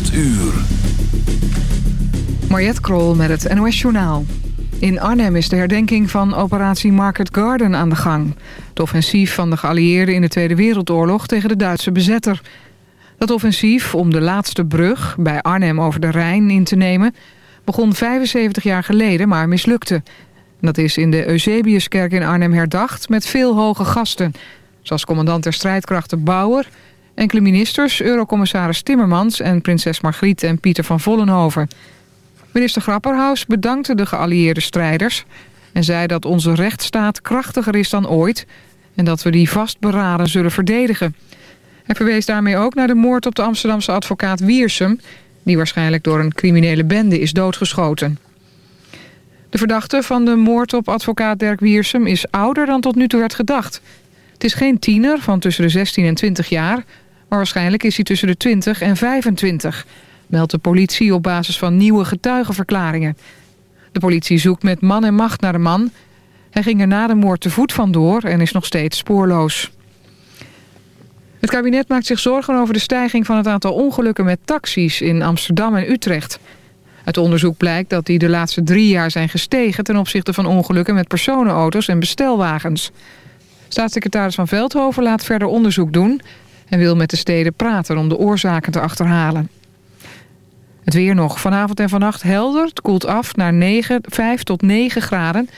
8 uur. Mariette Krol met het NOS Journaal. In Arnhem is de herdenking van operatie Market Garden aan de gang. Het offensief van de geallieerden in de Tweede Wereldoorlog tegen de Duitse bezetter. Dat offensief om de laatste brug bij Arnhem over de Rijn in te nemen... begon 75 jaar geleden, maar mislukte. Dat is in de Eusebiuskerk in Arnhem herdacht met veel hoge gasten... zoals commandant der strijdkrachten Bauer... enkele ministers, eurocommissaris Timmermans... en prinses Margriet en Pieter van Vollenhoven... Minister Grapperhaus bedankte de geallieerde strijders... en zei dat onze rechtsstaat krachtiger is dan ooit... en dat we die vastberaden zullen verdedigen. Hij verwees daarmee ook naar de moord op de Amsterdamse advocaat Wiersum... die waarschijnlijk door een criminele bende is doodgeschoten. De verdachte van de moord op advocaat Dirk Wiersum is ouder dan tot nu toe werd gedacht. Het is geen tiener van tussen de 16 en 20 jaar... maar waarschijnlijk is hij tussen de 20 en 25 meldt de politie op basis van nieuwe getuigenverklaringen. De politie zoekt met man en macht naar de man. Hij ging er na de moord te voet vandoor en is nog steeds spoorloos. Het kabinet maakt zich zorgen over de stijging van het aantal ongelukken met taxis in Amsterdam en Utrecht. Uit onderzoek blijkt dat die de laatste drie jaar zijn gestegen... ten opzichte van ongelukken met personenauto's en bestelwagens. Staatssecretaris Van Veldhoven laat verder onderzoek doen... en wil met de steden praten om de oorzaken te achterhalen. Het weer nog. Vanavond en vannacht helder. Het koelt af naar 9, 5 tot 9 graden.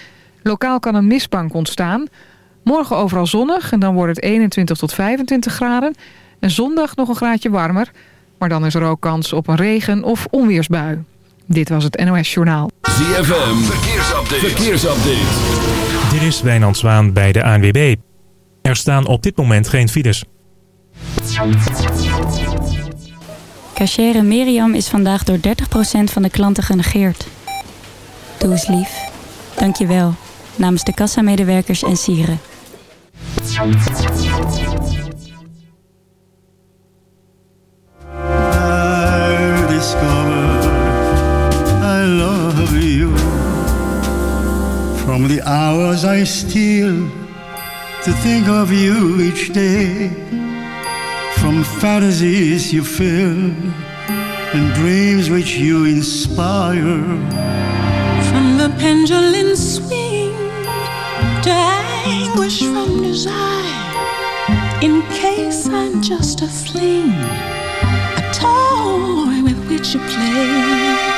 Lokaal kan een mistbank ontstaan. Morgen overal zonnig en dan wordt het 21 tot 25 graden. En zondag nog een graadje warmer. Maar dan is er ook kans op een regen- of onweersbui. Dit was het NOS Journaal. ZFM, verkeersupdate. verkeersupdate. Dit is Wijnand Zwaan bij de ANWB. Er staan op dit moment geen files. Cachere Miriam is vandaag door 30% van de klanten genegeerd. Doe eens lief. Dank je wel. Namens de kassamedewerkers en sieren. From the hours I steal To think of you each day From fantasies you fill And dreams which you inspire From the pendulum swing to anguish from desire. In case I'm just a fling, a toy with which you play.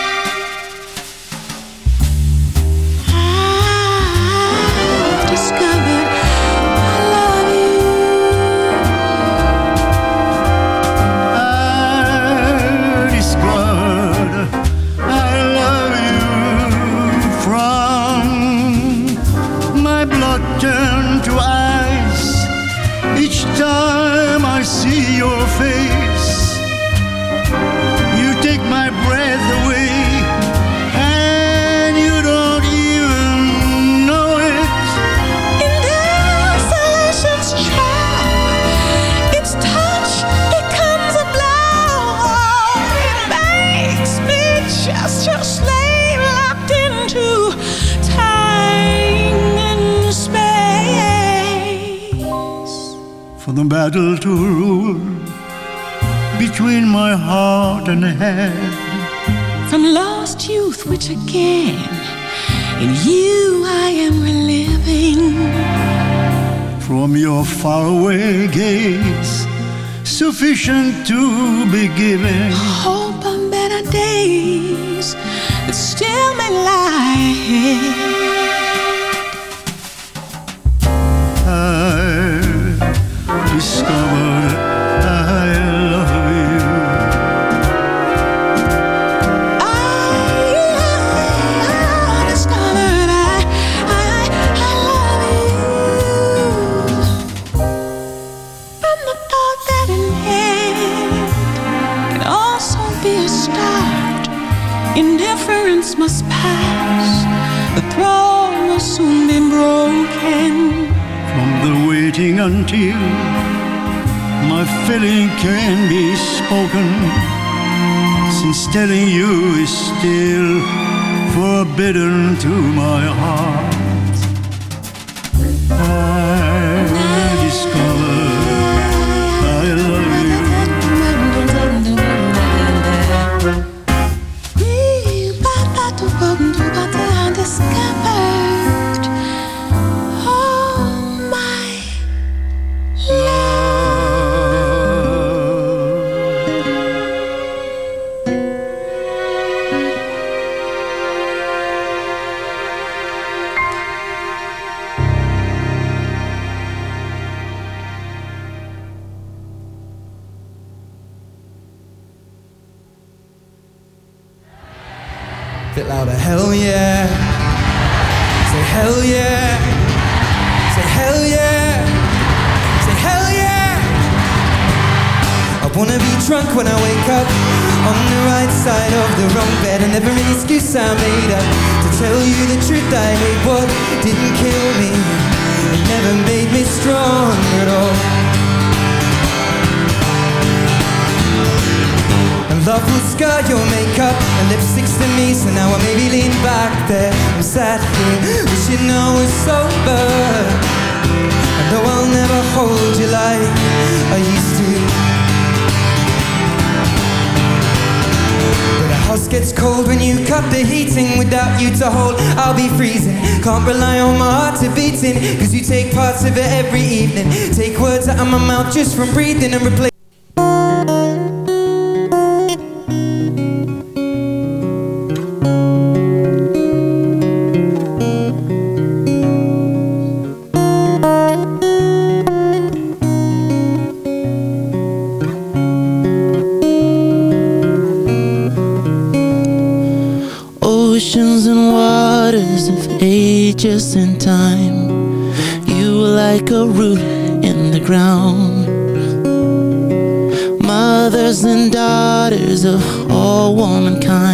Battle to rule between my heart and head. From lost youth, which again in you I am reliving. From your faraway gaze, sufficient to be given. Hope on better days that still may lie ahead. Discovered I love you. I discovered I, I, I love you. From the thought that an end can also be a start. Indifference must pass. The throne will soon be broken. From the waiting until my feeling can be spoken. Since telling you is still forbidden to my heart. I wanna be drunk when I wake up on the right side of the wrong bed, and every excuse I made up to tell you the truth. I hate what didn't kill me. It never made me strong at all. And love will scar your makeup and lipsticks to me So now I maybe lean back there I'm sat here wishing I was sober I know I'll never hold you like I used to But the house gets cold when you cut the heating Without you to hold, I'll be freezing. Can't rely on my heart to beating Cause you take parts of it every evening. Take words out of my mouth just from breathing and replace ages in time. You were like a root in the ground. Mothers and daughters of all womankind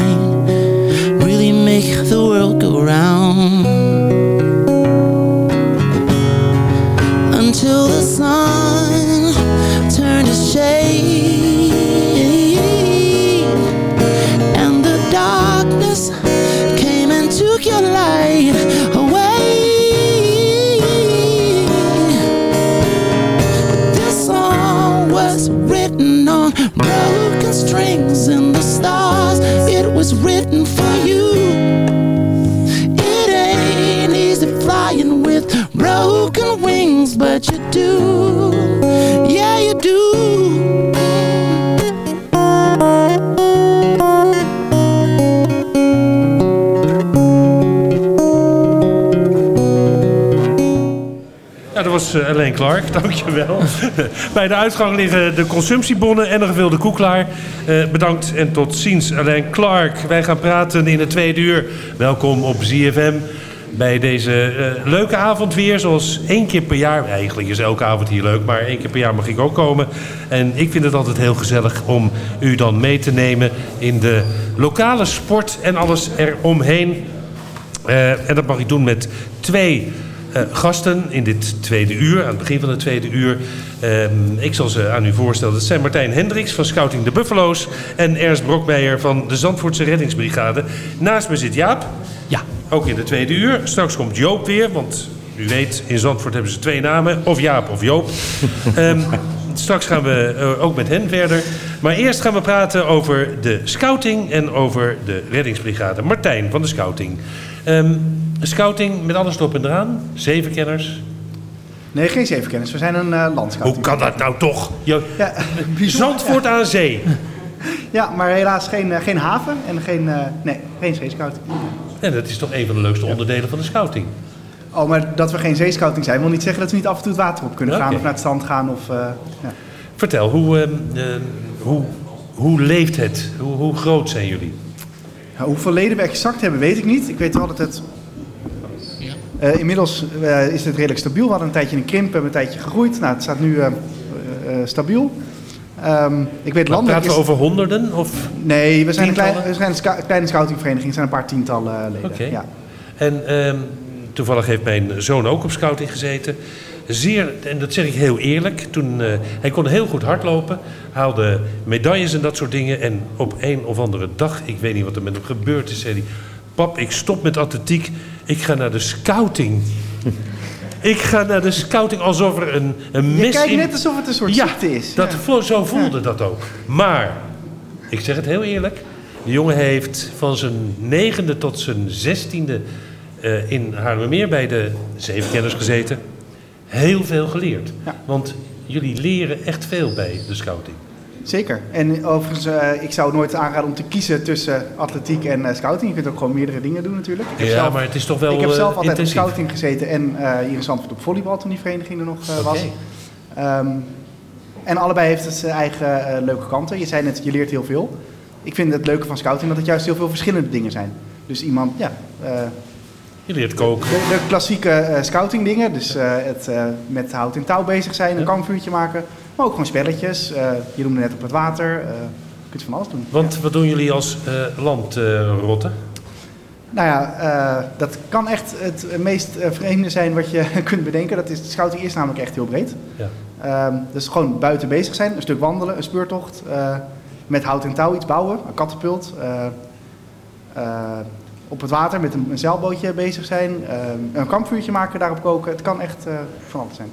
and the stars. It was written for Dat was eh, Alain Clark, dankjewel. Bij de uitgang liggen de consumptiebonnen en een gevulde koek klaar. Eh, bedankt en tot ziens, Alain Clark. Wij gaan praten in het tweede uur. Welkom op ZFM bij deze eh, leuke avond weer. Zoals één keer per jaar. Eigenlijk is elke avond hier leuk, maar één keer per jaar mag ik ook komen. En ik vind het altijd heel gezellig om u dan mee te nemen in de lokale sport en alles eromheen. En dat mag ik doen met twee eh, gasten in dit tweede uur, aan het begin van het tweede uur. Ehm, ik zal ze aan u voorstellen. Dat zijn Martijn Hendricks van Scouting de Buffalo's... en Ernst Brokmeijer van de Zandvoortse Reddingsbrigade. Naast me zit Jaap. Ja. Ook in de tweede uur. Straks komt Joop weer, want u weet, in Zandvoort hebben ze twee namen. Of Jaap of Joop. Ehm, straks gaan we eh, ook met hen verder. Maar eerst gaan we praten over de scouting en over de reddingsbrigade. Martijn van de scouting. Ehm, scouting met alles erop en eraan. Zeven kenners. Nee, geen zevenkenners. We zijn een uh, landscouting. Hoe kan dat nou toch? Je, Ja, Zandvoort aan zee. Ja, maar helaas geen, eh, geen haven en geen, eh, nee, geen zeescouting. En dat is toch een van de leukste onderdelen van de scouting. Oh, maar dat we geen zeescouting zijn, wil niet zeggen dat we niet af en toe het water op kunnen gaan of naar het strand gaan. Of, ja. Vertel, hoe, ehm, eh, hoe, hoe leeft het? Hoe, hoe groot zijn jullie? Hoeveel leden we exact hebben, weet ik niet. Ik weet wel dat het... Eh, inmiddels eh, is het redelijk stabiel. We hadden een tijdje een krimp, hebben een tijdje gegroeid. Nou, het staat nu eh, stabiel. Ehm, ik weet landelijk praten we is- over honderden? Of... Nee, we zijn een, klein, we zijn een kleine scoutingvereniging. Er zijn een paar tientallen leden. Ja. En ehm, toevallig heeft mijn zoon ook op scouting gezeten. Zeer, en dat zeg ik heel eerlijk, toen, hij kon heel goed hardlopen, haalde medailles en dat soort dingen. En op een of andere dag, ik weet niet wat er met hem gebeurd is, zei hij... Pap, ik stop met atletiek, ik ga naar de scouting. ik ga naar de scouting alsof er een, een Je mes kijkt in... net alsof het een soort ja, ziekte is. Dat Ja. zo voelde dat ook. Maar, ik zeg het heel eerlijk. De jongen heeft van zijn negende tot zijn zestiende eh in Haarlemmermeer bij de zevenkenners gezeten. Heel veel geleerd. Ja. Want jullie leren echt veel bij de scouting. Zeker. En overigens, eh, ik zou nooit aanraden om te kiezen tussen atletiek en eh, scouting. Je kunt ook gewoon meerdere dingen doen natuurlijk. Ik heb Ja, zelf, maar het is toch wel Ik heb eh, zelf altijd intensief. op scouting gezeten en eh, hier in Zandvoort op volleybal toen die vereniging er nog eh, was. Oké. Ehm, en allebei heeft het zijn eigen eh, leuke kanten. Je zei net, je leert heel veel. Ik vind het leuke van scouting dat het juist heel veel verschillende dingen zijn. Dus iemand, ja... eh, Je leert koken. de, de klassieke eh, scouting dingen, dus eh, het eh, met hout en touw bezig zijn, een kampvuurtje maken. Maar ook gewoon spelletjes. Eh, je noemde net op het water. eh, je kunt van alles doen. Want wat doen jullie als eh landrotten? Nou ja, dat kan echt het meest vreemde zijn wat je kunt bedenken. Dat is, scouting is namelijk echt heel breed. Ja. Ehm, dus gewoon buiten bezig zijn, een stuk wandelen, een speurtocht. met hout en touw iets bouwen, een katapult. op het water met een, een zeilbootje bezig zijn. eh, een kampvuurtje maken, daarop koken. Het kan echt van alles zijn.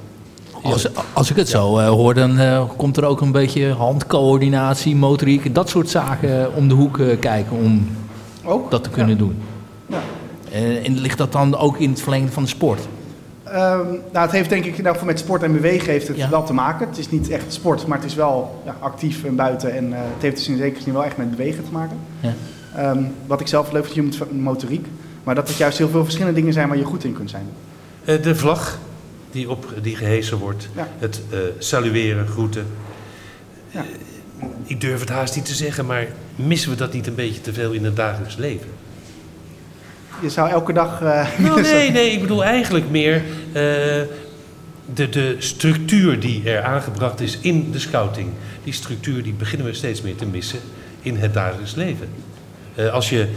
Als, als ik het zo eh, hoor, dan eh, komt er ook een beetje handcoördinatie, motoriek, dat soort zaken om de hoek eh, kijken om Ook? dat te kunnen doen. Ja. Eh, en ligt dat dan ook in het verlengde van de sport? Ehm, nou, het heeft denk ik geval met sport en bewegen heeft het Ja. wel te maken. Het is niet echt sport, maar het is wel ja, actief en buiten. En eh, het heeft dus in zekere zin wel echt met bewegen te maken. Ja. Ehm, wat ik zelf leuk vind, je motoriek. Maar dat het juist heel veel verschillende dingen zijn waar je goed in kunt zijn. Eh, de vlag die, op, die gehesen wordt. Ja. Het eh, salueren, groeten. Ja. Eh, ik durf het haast niet te zeggen, maar missen we dat niet een beetje te veel in het dagelijks leven? Je zou elke dag... eh, Nou, nee, nee, ik bedoel eigenlijk meer de, de structuur die er aangebracht is in de scouting. Die structuur die beginnen we steeds meer te missen in het dagelijks leven. Als je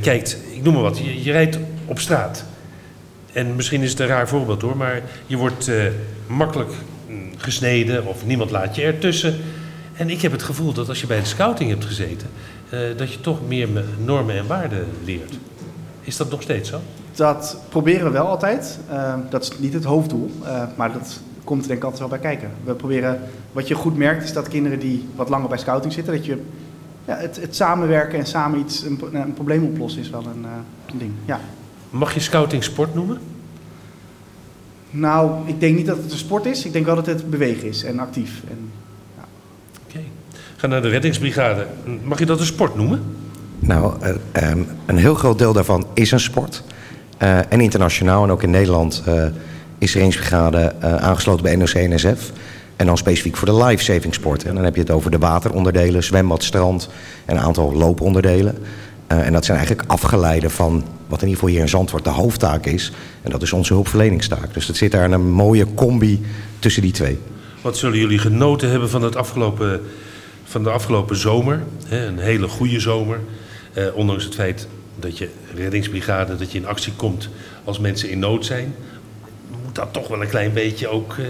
kijkt, ik noem maar wat, je, je rijdt op straat. En misschien is het een raar voorbeeld hoor, maar je wordt eh, makkelijk mm, gesneden of niemand laat je ertussen. En ik heb het gevoel dat als je bij de scouting hebt gezeten, eh, dat je toch meer me- normen en waarden leert. Is dat nog steeds zo? Dat proberen we wel altijd. Ehm, dat is niet het hoofddoel, eh, maar dat komt er denk ik altijd wel bij kijken. We proberen, wat je goed merkt, is dat kinderen die wat langer bij scouting zitten, dat je ja, het, het samenwerken en samen iets, een, een probleem oplossen is wel een, eh, een ding. Ja. Mag je scouting sport noemen? Nou, ik denk niet dat het een sport is. Ik denk wel dat het bewegen is en actief. En, Oké. Ga naar de reddingsbrigade. Mag je dat een sport noemen? Nou, eh, ehm, een heel groot deel daarvan is een sport. Eh, en internationaal en ook in Nederland eh, is de Reddingsbrigade eh, aangesloten bij NOC-NSF. En dan specifiek voor de life-saving sporten. En dan heb je het over de wateronderdelen, zwembad, strand en een aantal looponderdelen. Eh, en dat zijn eigenlijk afgeleiden van wat in ieder geval hier in Zandvoort de hoofdtaak is. En dat is onze hulpverleningstaak. Dus het zit daar in een mooie combi tussen die twee. Wat zullen jullie genoten hebben van, het afgelopen, van de afgelopen zomer? Een hele goede zomer. Eh, ondanks het feit dat je reddingsbrigade, dat je in actie komt als mensen in nood zijn. Moet dat toch wel een klein beetje ook eh,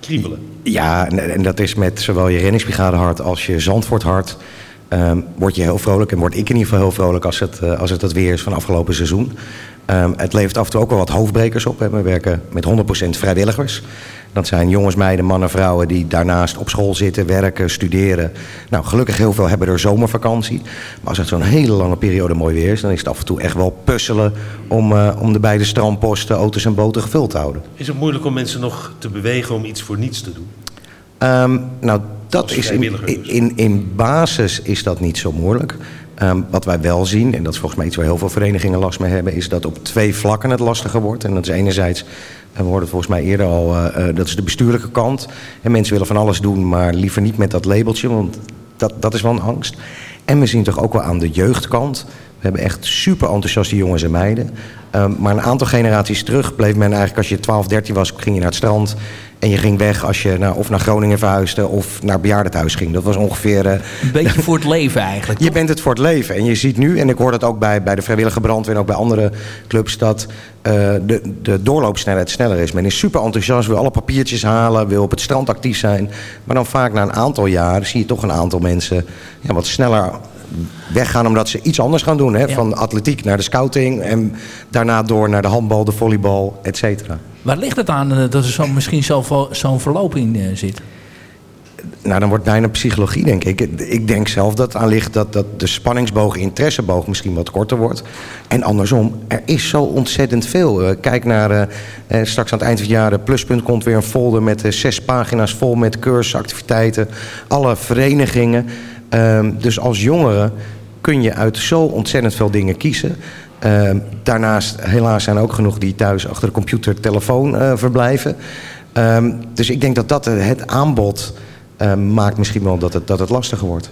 kriebelen. Ja, en, en dat is met zowel je reddingsbrigade hart als je Zandvoort hart. Ehm, word je heel vrolijk en word ik in ieder geval heel vrolijk als het, eh, als het het weer is van afgelopen seizoen. Ehm, het levert af en toe ook wel wat hoofdbrekers op. Hè. We werken met 100% vrijwilligers. Dat zijn jongens, meiden, mannen, vrouwen die daarnaast op school zitten, werken, studeren. Nou, gelukkig heel veel hebben er zomervakantie. Maar als het zo'n hele lange periode mooi weer is, dan is het af en toe echt wel puzzelen om, eh, om de beide strandposten, auto's en boten gevuld te houden. Is het moeilijk om mensen nog te bewegen om iets voor niets te doen? Ehm, nou, dat is in, dus. in, in basis is dat niet zo moeilijk. Ehm, wat wij wel zien, en dat is volgens mij iets waar heel veel verenigingen last mee hebben, is dat op twee vlakken het lastiger wordt. En dat is enerzijds, en we hoorden het volgens mij eerder al, eh, eh, dat is de bestuurlijke kant. En mensen willen van alles doen, maar liever niet met dat labeltje, want dat, dat is wel een angst. En we zien toch ook wel aan de jeugdkant. We hebben echt super enthousiaste jongens en meiden. Ehm, maar een aantal generaties terug bleef men eigenlijk, als je 12, 13 was, ging je naar het strand. En je ging weg als je nou, of naar Groningen verhuisde of naar bejaardentehuis ging. Dat was ongeveer... eh, Een beetje voor het leven eigenlijk. je bent het voor het leven. En je ziet nu, en ik hoor dat ook bij, bij de vrijwillige brandweer en ook bij andere clubs, dat eh, de, de doorloopsnelheid sneller is. Men is super enthousiast, wil alle papiertjes halen, wil op het strand actief zijn. Maar dan vaak na een aantal jaar zie je toch een aantal mensen ja, wat sneller weggaan omdat ze iets anders gaan doen. Hè? Van atletiek naar de scouting en daarna door naar de handbal, de volleybal, et cetera. Waar ligt het aan eh, dat er zo, misschien zo- zo'n verloop in eh, zit? Nou, dan wordt bijna psychologie, denk ik. Ik denk zelf dat het aan ligt dat, dat de spanningsboog, interesseboog misschien wat korter wordt. En andersom, er is zo ontzettend veel. Eh, kijk naar, eh, straks aan het eind van het jaar, de Pluspunt komt weer een folder met eh, zes pagina's vol met cursussen, activiteiten, alle verenigingen. Ehm, dus als jongere kun je uit zo ontzettend veel dingen kiezen. Ehm, daarnaast, helaas zijn er ook genoeg die thuis achter de computer, telefoon eh, verblijven. Ehm, dus ik denk dat dat het aanbod maakt misschien wel dat het, dat het lastiger wordt.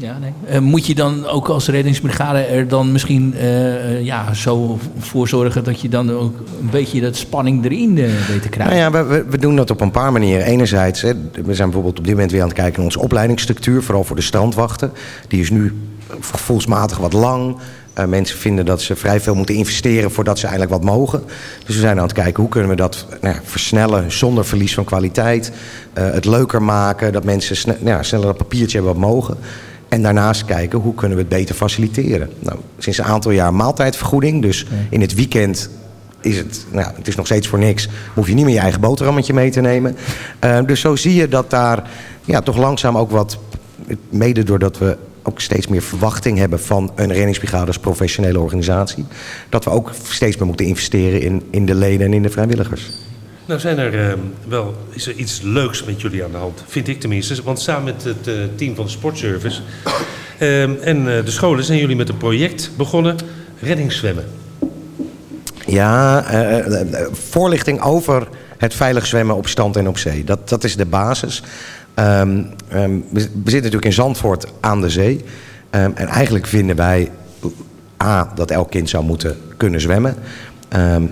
Ja, nee. Eh, moet je dan ook als reddingsbrigade er dan misschien eh, ja, zo voor zorgen dat je dan ook een beetje dat spanning erin uh, weet te krijgen? Nou ja, we, we, doen dat op een paar manieren. Enerzijds, hè, we zijn bijvoorbeeld op dit moment weer aan het kijken naar onze opleidingsstructuur, vooral voor de strandwachten. Die is nu gevoelsmatig wat lang. Mensen vinden dat ze vrij veel moeten investeren voordat ze eigenlijk wat mogen. Dus we zijn aan het kijken hoe kunnen we dat nou ja, versnellen zonder verlies van kwaliteit. Het leuker maken, dat mensen nou ja, sneller dat papiertje hebben wat mogen. En daarnaast kijken hoe kunnen we het beter faciliteren. Nou, sinds een aantal jaar maaltijdvergoeding. Dus in het weekend is het, nou, het is nog steeds voor niks. Hoef je niet meer je eigen boterhammetje mee te nemen. Uh, dus zo zie je dat daar ja, toch langzaam ook wat... mede doordat we ook steeds meer verwachting hebben van een reddingsbrigade als professionele organisatie. Dat we ook steeds meer moeten investeren in, in de leden en in de vrijwilligers. Nou zijn er uh, wel, is er iets leuks met jullie aan de hand, vind ik tenminste. Want samen met het uh, team van de sportservice uh, en uh, de scholen zijn jullie met een project begonnen, reddingszwemmen. Ja, uh, voorlichting over het veilig zwemmen op strand en op zee. Dat, dat is de basis. Um, we, zitten natuurlijk in Zandvoort aan de zee. En eigenlijk vinden wij A, dat elk kind zou moeten kunnen zwemmen.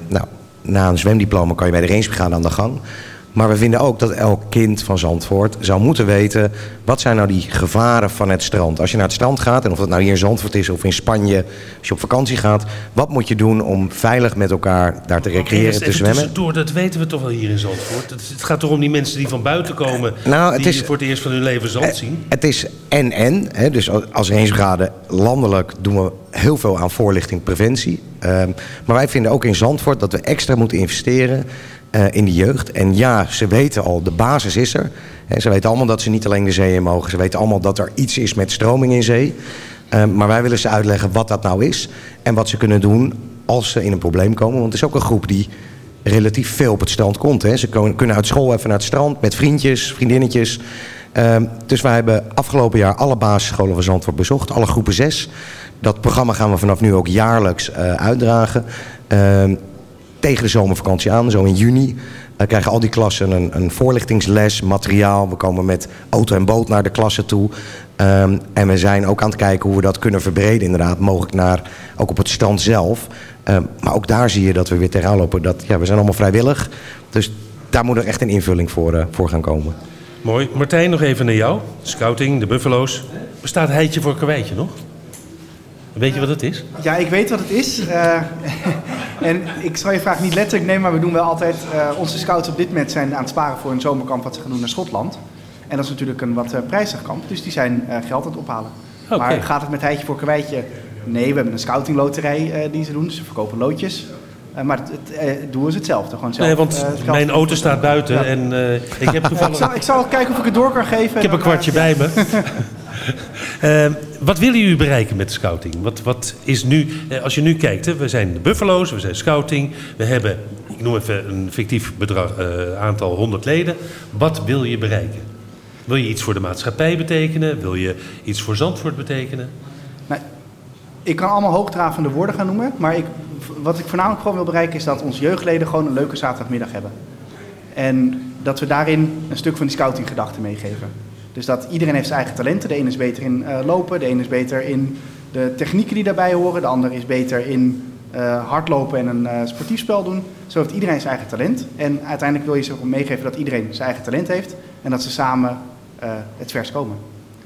nou, na een zwemdiploma kan je bij de Rainsbrigade aan de gang. Maar we vinden ook dat elk kind van Zandvoort zou moeten weten... wat zijn nou die gevaren van het strand? Als je naar het strand gaat, en of dat nou hier in Zandvoort is of in Spanje... als je op vakantie gaat, wat moet je doen om veilig met elkaar daar te recreëren, te zwemmen? Door, dat weten we toch wel hier in Zandvoort. Het, het gaat toch om die mensen die van buiten komen... Nou, het die is, voor het eerst van hun leven zand zien? Het is en-en. Dus als Rainsbrigade landelijk doen we heel veel aan voorlichting, preventie. Um, maar wij vinden ook in Zandvoort dat we extra moeten investeren in de jeugd. En ja, ze weten al, de basis is er. Ze weten allemaal dat ze niet alleen de zee in mogen. Ze weten allemaal dat er iets is met stroming in zee. Uh, maar wij willen ze uitleggen wat dat nou is. En wat ze kunnen doen als ze in een probleem komen. Want het is ook een groep die relatief veel op het strand komt. Hè. Ze kunnen uit school even naar het strand met vriendjes, vriendinnetjes. Uh, dus wij hebben afgelopen jaar alle basisscholen van Zandvoort bezocht. Alle groepen zes. Dat programma gaan we vanaf nu ook jaarlijks uh, uitdragen. Uh, tegen de zomervakantie aan, zo in juni. Dan krijgen al die klassen een, een voorlichtingsles, materiaal. We komen met auto en boot naar de klassen toe. Um, en we zijn ook aan het kijken hoe we dat kunnen verbreden inderdaad. Mogelijk naar, ook op het strand zelf. Um, maar ook daar zie je dat we weer tegenaan lopen. Dat, ja, we zijn allemaal vrijwillig. Dus daar moet er echt een invulling voor, uh, voor gaan komen. Mooi. Martijn, nog even naar jou. Scouting, de Buffalo's. Bestaat Heitje voor Karweitje nog? Weet je wat het is? Ja, ik weet wat het is. Uh, en ik zal je vraag niet letterlijk nemen, maar we doen wel altijd... Uh, onze scouts op dit moment zijn aan het sparen voor een zomerkamp wat ze gaan doen naar Schotland. En dat is natuurlijk een wat uh, prijzig kamp, dus die zijn geld aan het ophalen. Okay. Maar gaat het met Heitje voor Kwijtje? Nee, we hebben een scoutingloterij die ze doen, dus ze verkopen loodjes. Uh, maar het, doel is hetzelfde. Gewoon zelf, nee, want uh, mijn auto staat buiten ja. en uh, ik heb toevallig... ik, zal, ik zal kijken of ik het door kan geven. Ik heb een kwartje bij me. Uh, wat willen jullie bereiken met scouting? Wat, wat is nu, uh, als je nu kijkt, hè, we zijn de Buffalo's, we zijn scouting, we hebben, ik noem even een fictief bedrag, uh, aantal 100 leden. Wat wil je bereiken? Wil je iets voor de maatschappij betekenen? Wil je iets voor Zandvoort betekenen? Nou, ik kan allemaal hoogdravende woorden gaan noemen, maar ik, wat ik voornamelijk gewoon wil bereiken is dat onze jeugdleden gewoon een leuke zaterdagmiddag hebben. En dat we daarin een stuk van die scoutinggedachte meegeven. Dus dat iedereen heeft zijn eigen talenten. De ene is beter in uh, lopen, de ene is beter in de technieken die daarbij horen, de ander is beter in uh, hardlopen en een uh, sportief spel doen. Zo heeft iedereen zijn eigen talent. En uiteindelijk wil je ze ook meegeven dat iedereen zijn eigen talent heeft en dat ze samen het vers komen.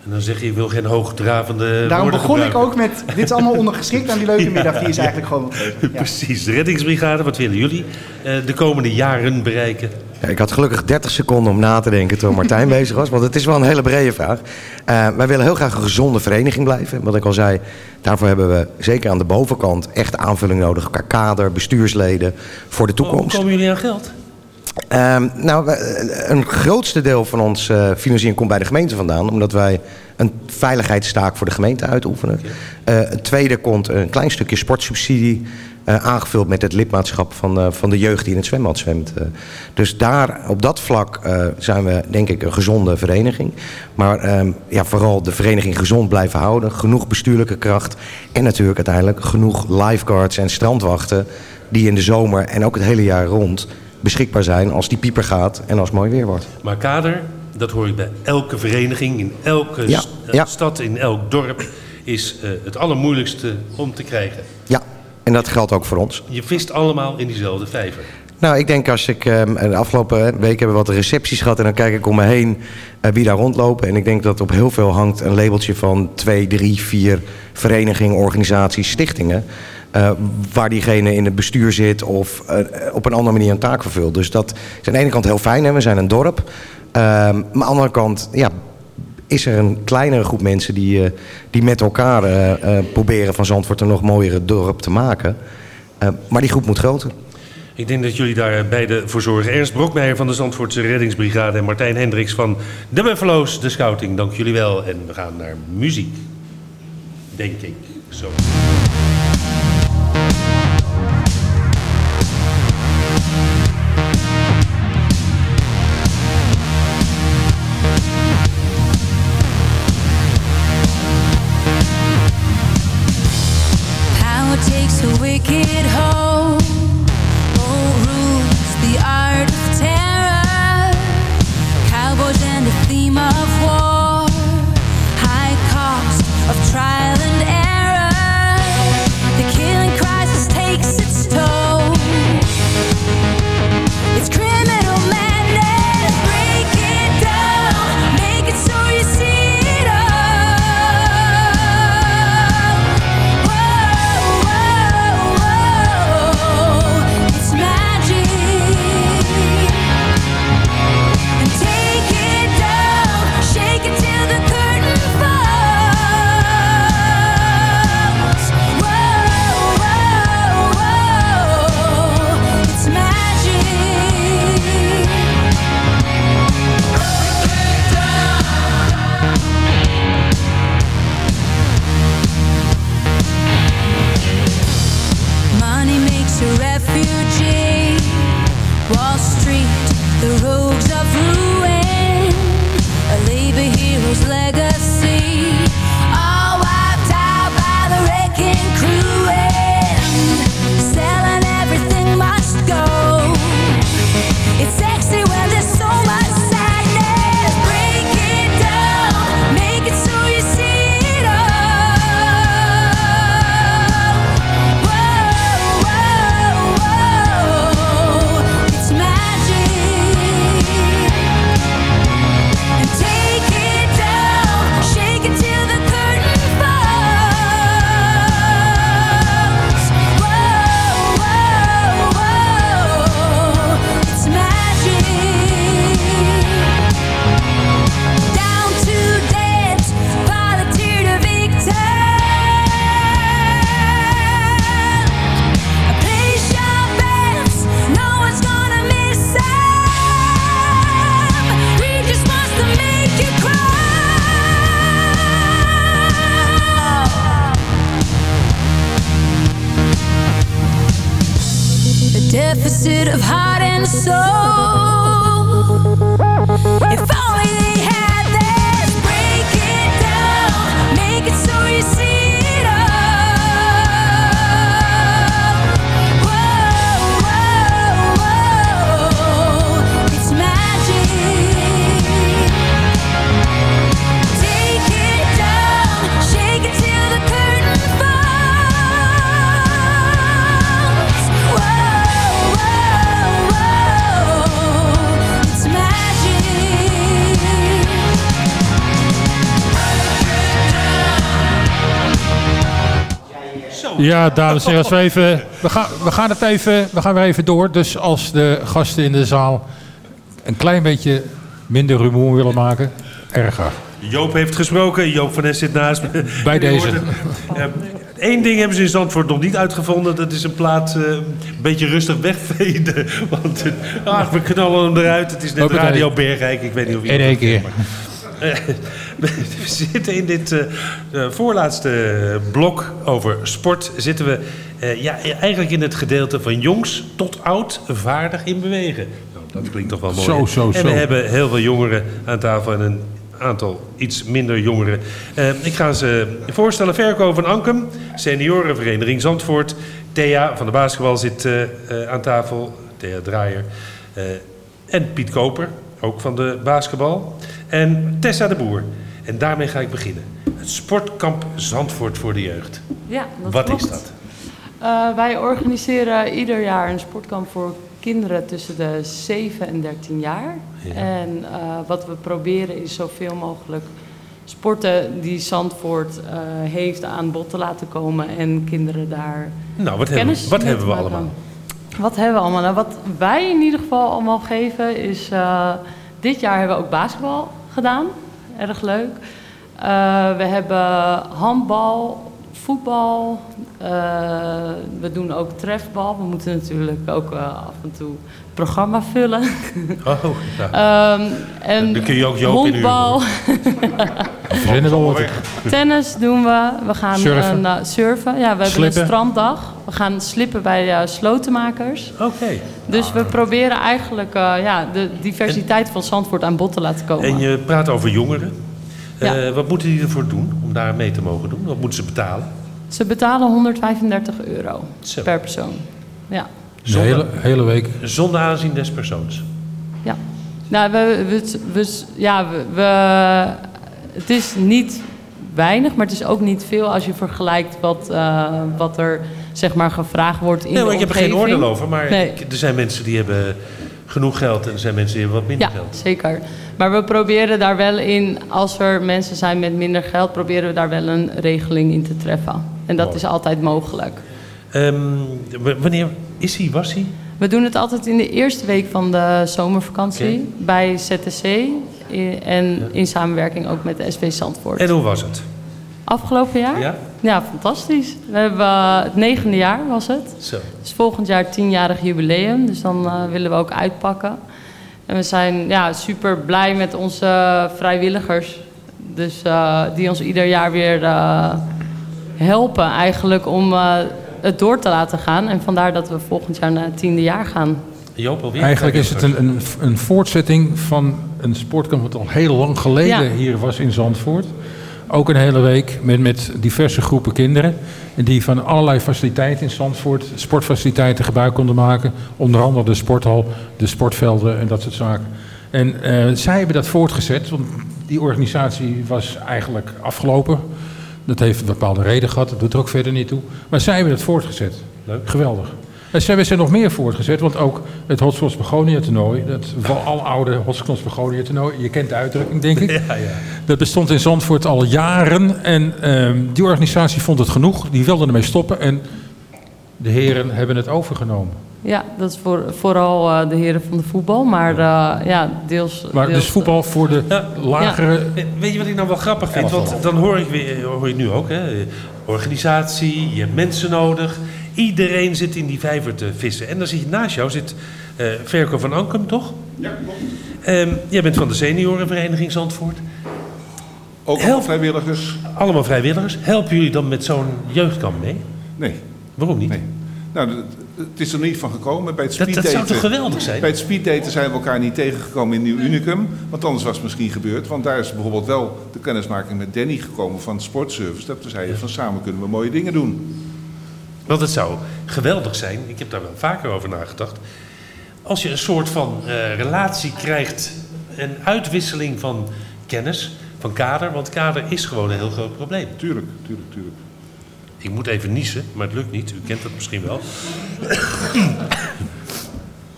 En dan zeg je, je wil geen hoogdravende Daarom begon gebruiken. ik ook met, dit is allemaal ondergeschikt aan die leuke middag die is eigenlijk gewoon wat ja. Precies, de reddingsbrigade, wat willen jullie de komende jaren bereiken? Ja, ik had gelukkig 30 seconden om na te denken toen Martijn bezig was. Want het is wel een hele brede vraag. Uh, wij willen heel graag een gezonde vereniging blijven. Wat ik al zei, daarvoor hebben we zeker aan de bovenkant echt aanvulling nodig. Qua kader, bestuursleden, voor de toekomst. Hoe komen jullie aan geld? Um, nou, een grootste deel van onze uh, financiering komt bij de gemeente vandaan. Omdat wij een veiligheidstaak voor de gemeente uitoefenen. Uh, het tweede komt een klein stukje sportsubsidie. Uh, aangevuld met het lidmaatschap van, uh, van de jeugd die in het zwembad zwemt. Uh, dus daar, op dat vlak zijn we denk ik een gezonde vereniging. Maar ehm, ja, vooral de vereniging gezond blijven houden. Genoeg bestuurlijke kracht. En natuurlijk uiteindelijk genoeg lifeguards en strandwachten... die in de zomer en ook het hele jaar rond beschikbaar zijn als die pieper gaat en als het mooi weer wordt. Maar kader, dat hoor ik bij elke vereniging, in elke Ja, st- eh, ja. stad, in elk dorp, is eh, het allermoeilijkste om te krijgen. Ja, en dat geldt ook voor ons. Je vist allemaal in diezelfde vijver. Nou, ik denk als ik... eh, de afgelopen week hebben we wat recepties gehad... en dan kijk ik om me heen eh, wie daar rondlopen. En ik denk dat op heel veel hangt een labeltje van... twee, drie, vier verenigingen, organisaties, stichtingen... eh, waar diegene in het bestuur zit of eh, op een andere manier een taak vervult. Dus dat is aan de ene kant heel fijn, hè? we zijn een dorp. Ehm, maar aan de andere kant ja, is er een kleinere groep mensen... die, eh, die met elkaar eh, eh, proberen van Zandvoort een nog mooiere dorp te maken. Maar die groep moet groter. Ik denk dat jullie daar beide voor zorgen. Ernst Brokmeijer van de Zandvoortse Reddingsbrigade en Martijn Hendricks van de Buffalo's, de Scouting. Dank jullie wel. En we gaan naar muziek. Denk ik. Zo. The rogues of ruin. A labor hero's legacy. Ja, dames en heren, we, even, we, gaan, we gaan het even, we gaan weer even door. Dus als de gasten in de zaal een klein beetje minder rumoer willen maken, erger. Joop heeft gesproken. Joop van Nes zit naast me. Bij deze. Eén ding hebben ze in Zandvoort nog niet uitgevonden. Dat is een plaat eh, een beetje rustig wegveden. Want ah, we knallen hem eruit. Het is net. Radio Bergrijk. Ik weet niet of je In één keer. we zitten in dit eh, eh, voorlaatste blok over sport. Zitten we eh, ja, eigenlijk in het gedeelte van jongs tot oud vaardig in bewegen. Nou, dat klinkt toch wel mooi. Zo, hè? zo, en we hebben heel veel jongeren aan tafel en een aantal iets minder jongeren. Eh, ik ga ze voorstellen. Verko van Ankem, seniorenvereniging Zandvoort. Thea van de basketbal zit eh, eh, aan tafel. Thea Draaier. Eh, en Piet Koper, ook van de basketbal. En Tessa de Boer. En daarmee ga ik beginnen. Het sportkamp Zandvoort voor de jeugd. Ja, dat Wat klopt. is dat? Eh, wij organiseren ieder jaar een sportkamp voor kinderen tussen de 7 en 13 jaar. Ja. En eh, wat we proberen is zoveel mogelijk sporten die Zandvoort eh, heeft aan bod te laten komen en kinderen daar Nou, wat hebben, wat hebben we allemaal? Wat hebben we allemaal? Nou, wat wij in ieder geval allemaal geven is... eh, dit jaar hebben we ook basketbal gedaan. Erg leuk. Eh, we hebben handbal, voetbal. eh, we doen ook trefbal. We moeten natuurlijk ook af en toe programma vullen. Oh, ja. Ehm, en Dan kun je ook Joop. Verzinnen wel wat. Tennis doen we. We gaan Surfen. een, eh, surfen. Ja, we hebben een stranddag. We gaan slippen bij eh, slotenmakers. Oké. Dus we proberen eigenlijk eh, ja, de diversiteit van Zandvoort aan bod te laten komen. En je praat over jongeren. Ja. Eh, wat moeten die ervoor doen om daar mee te mogen doen? Wat moeten ze betalen? Ze betalen 135 euro Zo. per persoon. Ja. De hele, hele week. Zonder aanzien des persoons. Ja. Nou, we, we, we- ja, we, we- het is niet weinig, maar het is ook niet veel als je vergelijkt wat, eh, wat er zeg maar gevraagd wordt in Nee, de ik heb er geen oordeel over. Maar Nee. er zijn mensen die hebben genoeg geld en er zijn mensen die hebben wat minder Ja, geld. zeker. Maar we proberen daar wel in, als er mensen zijn met minder geld, proberen we daar wel een regeling in te treffen. En dat Mooi. is altijd mogelijk. Ehm, wanneer is hij? Was hij? We doen het altijd in de eerste week van de zomervakantie bij ZTC en in samenwerking ook met de SV Zandvoort. En hoe was het? Afgelopen jaar? Ja? Ja, fantastisch. We hebben het negende jaar was het. Zo. Dus volgend jaar tienjarig jubileum. Dus dan eh, willen we ook uitpakken. En we zijn ja, super blij met onze vrijwilligers. Dus eh, die ons ieder jaar weer eh, helpen eigenlijk om het door te laten gaan. En vandaar dat we volgend jaar naar het tiende jaar gaan. Joop alweer? Eigenlijk is het een, een, een voortzetting van een sportkamp wat al heel lang geleden Ja. hier was in Zandvoort. Ook een hele week met, met diverse groepen kinderen. Die van allerlei faciliteiten in Zandvoort, sportfaciliteiten gebruik konden maken. Onder andere de sporthal, de sportvelden en dat soort zaken. En eh, zij hebben dat voortgezet, want die organisatie was eigenlijk afgelopen. Dat heeft een bepaalde reden gehad, dat doet er ook verder niet toe. Maar zij hebben het voortgezet. Leuk. Geweldig. En ze hebben ze nog meer voortgezet, want ook het Hotspots Begonia toernooi, dat wel al oude Hotspots Begonia toernooi, je kent de uitdrukking denk ik. Ja, ja. Dat bestond in Zandvoort al jaren en ehm, die organisatie vond het genoeg, die wilde ermee stoppen en de heren hebben het overgenomen. Ja, dat is voor, vooral eh, de heren van de voetbal. Maar eh, ja, deels... Maar deels, dus voetbal voor de lagere... We- Weet je wat ik nou wel grappig vind? Want dan hoor ik weer, hoor je nu ook, hè? Organisatie, je hebt mensen nodig. Iedereen zit in die vijver te vissen. En dan zit je naast jou zit eh Verko van Ankum, toch? Ja, klopt. Ehm, jij bent van de seniorenvereniging Zandvoort. Ook allemaal vrijwilligers? Allemaal vrijwilligers. Helpen jullie dan met zo'n jeugdkamp mee? Nee. Waarom niet? Nou, d- het is er niet van gekomen. Bij het Dat- dat speeddaten, zou toch geweldig zijn? Bij het speeddaten zijn we elkaar niet tegengekomen in Nieuw Unicum. Want anders was het misschien gebeurd. Want daar is bijvoorbeeld wel de kennismaking met Danny gekomen van de sportservice. Dat we zeiden van samen kunnen we mooie dingen doen. Want het zou geweldig zijn, ik heb daar wel vaker over nagedacht. Als je een soort van eh, relatie krijgt, een uitwisseling van kennis, van kader. Want kader is gewoon een heel groot probleem. Tuurlijk, tuurlijk, tuurlijk. Ik moet even niezen, maar het lukt niet. U kent dat misschien wel.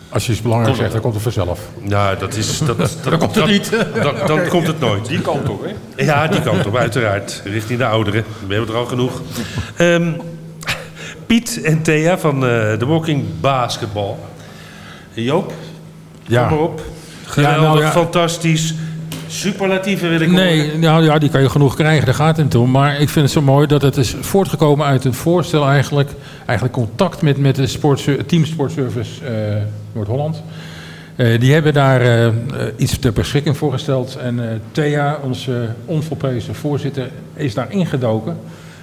Als je iets belangrijks zegt, dan komt het vanzelf. Nou, dat is... Dat, dat, Dan komt het niet. Dan, dan komt het nooit. Die kant op, hè? Ja, die kant op, uiteraard. Richting de ouderen. We hebben er al genoeg. Ehm, Piet en Thea van eh, de Walking Basketball. Joop, Ja. kom maar op. Geweldig, Ja, nou ja. fantastisch. Superlatieven wil ik horen. Nee, nou ja, die kan je genoeg krijgen, daar gaat het niet om. Maar ik vind het zo mooi dat het is voortgekomen uit een voorstel eigenlijk. Eigenlijk contact met, met de Team Sportservice eh, Noord-Holland. Eh, die hebben daar eh, iets ter beschikking voor gesteld. En Thea, onze onvolprezen voorzitter, is daar ingedoken.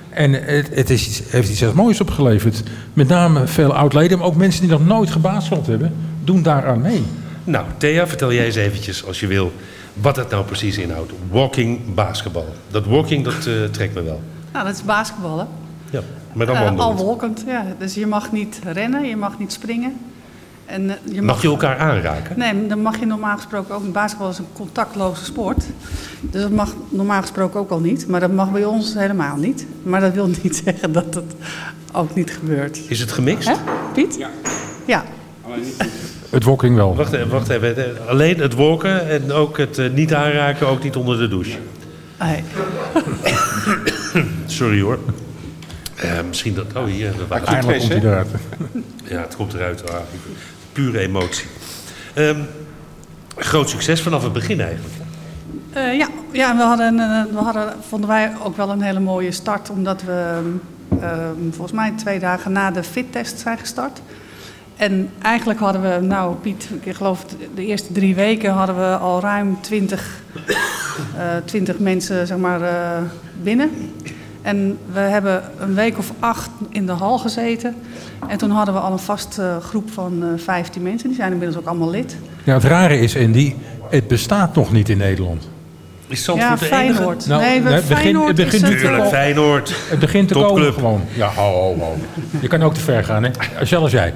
En het, het is, iets- heeft iets heel moois opgeleverd. Met name veel oud-leden, maar ook mensen die nog nooit gebaasveld hebben, doen daaraan mee. Nou, Thea, vertel jij eens eventjes, als je wil, wat het nou precies inhoudt. Walking basketbal. Dat walking, dat eh, trekt me wel. Nou, dat is basketballen. Ja, maar dan Eh, wandelen. al wolkend, ja. Dus je mag niet rennen, je mag niet springen. En, eh, je Mag je elkaar aanraken? Nee, dan mag je normaal gesproken ook. Basketbal is een contactloze sport. Dus dat mag normaal gesproken ook al niet. Maar dat mag bij ons helemaal niet. Maar dat wil niet zeggen dat het ook niet gebeurt. Is het gemixt? Hè, Piet? Ja. Ja. Het walking wel. Wacht, even, wacht even. Alleen het wolken en ook het eh, niet aanraken, ook niet onder de douche. Sorry hoor. Eh, misschien dat... Oh, hier. Dat waren- Eindelijk komt hij eruit. Ja, het komt eruit. Ah, pure emotie. Ehm, groot succes vanaf het begin eigenlijk. Eh, ja, ja we, hadden, we hadden, vonden wij ook wel een hele mooie start. Omdat we ehm, volgens mij twee dagen na de fittest zijn gestart. En eigenlijk hadden we, nou Piet, ik geloof de eerste drie weken hadden we al ruim 20, eh 20 mensen zeg maar, eh, binnen. En we hebben een week of acht in de hal gezeten. En toen hadden we al een vaste groep van eh 15 mensen. Die zijn inmiddels ook allemaal lid. Ja, het rare is, Andy, het bestaat nog niet in Nederland. Is Ja, Feyenoord. Nou, nee, we, het begint- Feyenoord het begint is eh, komen. Feyenoord. Het begint te Topclub. komen gewoon. Ja, ho, ho, ho. Je kan ook te ver gaan, hè? Zelfs jij.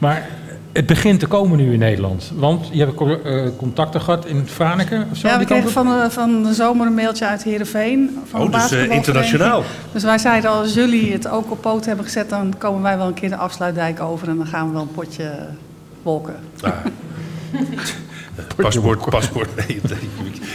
Maar het begint te komen nu in Nederland. Want je hebt eh, contacten gehad in Franeker of zo? Ja, we kregen van de, van de zomer een mailtje uit Heerenveen. Van Oh, dus, eh, internationaal. Dus wij zeiden, als jullie het ook op poot hebben gezet... dan komen wij wel een keer de afsluitdijk over... en dan gaan we wel een potje wolken. Paspoort, paspoort. Nee,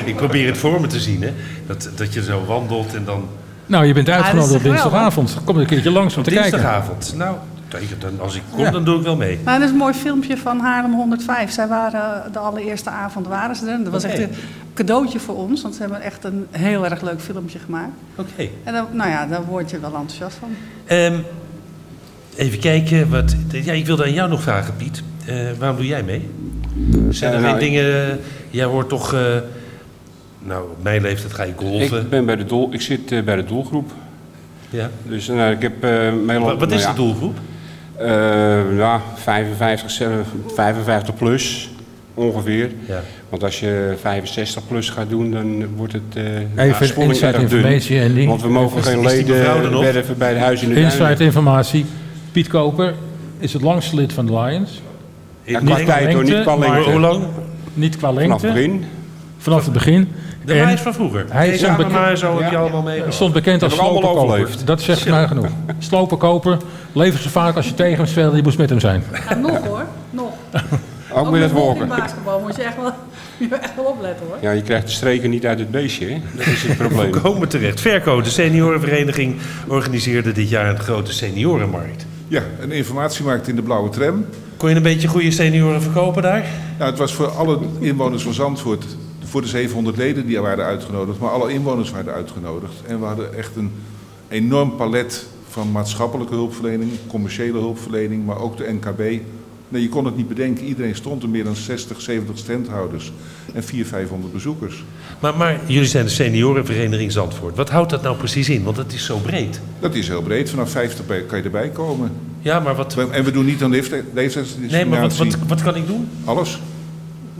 ik, probeer het voor me te zien, hè. Dat, dat je zo wandelt en dan... Nou, je bent uitgenodigd Ah, op dinsdagavond. Kom een keertje langs om te kijken. dinsdagavond. Nou, tegen- dan, als ik kom, Ja. dan doe ik wel mee. Nou, dat is een mooi filmpje van Haarlem 105. Zij waren de allereerste avond waren ze er. Dat was echt een cadeautje voor ons... want ze hebben echt een heel erg leuk filmpje gemaakt. Oké. En dan, nou ja, daar word je wel enthousiast van. Ehm, even kijken. Wat, ja, ik wilde aan jou nog vragen, Piet. Eh, waarom doe jij mee? Zijn er Eh, nou, geen dingen... Jij wordt toch... eh, nou, op mijn leeftijd ga je golven. Ik, ben bij de doel, ik zit eh, bij de doelgroep. Ja. Dus nou, ik heb uh, Wat- wat is de doelgroep? Uh, nou, 55, 7, 55 plus ongeveer. Ja. Want als je 65 plus gaat doen, dan wordt het uh, Even inside informatie, Andy. Want we mogen Is- geen is leden werven bij het huis in de. Inside informatie. Piet Koper is het langste lid van de Lions. Ja, qua tijd hoor, niet qua lengte. Hoe lang? Niet qua lengte. Vanaf het begin. Vanaf het begin. De En van vroeger. Hij Deze stond, aan beke- maar zo heb je allemaal mee. hij stond bekend als overleefd. Dat zegt mij genoeg. Sloperkoper, levensgevaarlijk als je tegen hem speelde, je moest met hem zijn. Ja, nog hoor, nog. Ook met het In wolken. basketbal moet je echt wel, je echt wel opletten hoor. Ja, je krijgt de streken niet uit het beestje, hè? Dat is het probleem. Komen terecht. Verco, de seniorenvereniging, organiseerde dit jaar een grote seniorenmarkt. Ja, een informatiemarkt in de blauwe tram. Kon je een beetje goede senioren verkopen daar? Nou, het was voor alle inwoners van Zandvoort, voor de 700 leden die er waren uitgenodigd, maar alle inwoners waren uitgenodigd. En we hadden echt een enorm palet van maatschappelijke hulpverlening, commerciële hulpverlening, maar ook de NKB. Nee, je kon het niet bedenken. Iedereen stond er meer dan 60, 70 standhouders en 400, 500 bezoekers. Maar, maar jullie zijn de seniorenvereniging Zandvoort. Wat houdt dat nou precies in? Want het is zo breed. Dat is heel breed. Vanaf 50 bij- kan je erbij komen. Ja, maar wat... En we doen niet aan leeftijd- leeftijdsdiscriminatie. Nee, maar wat, wat, wat kan ik doen? Alles.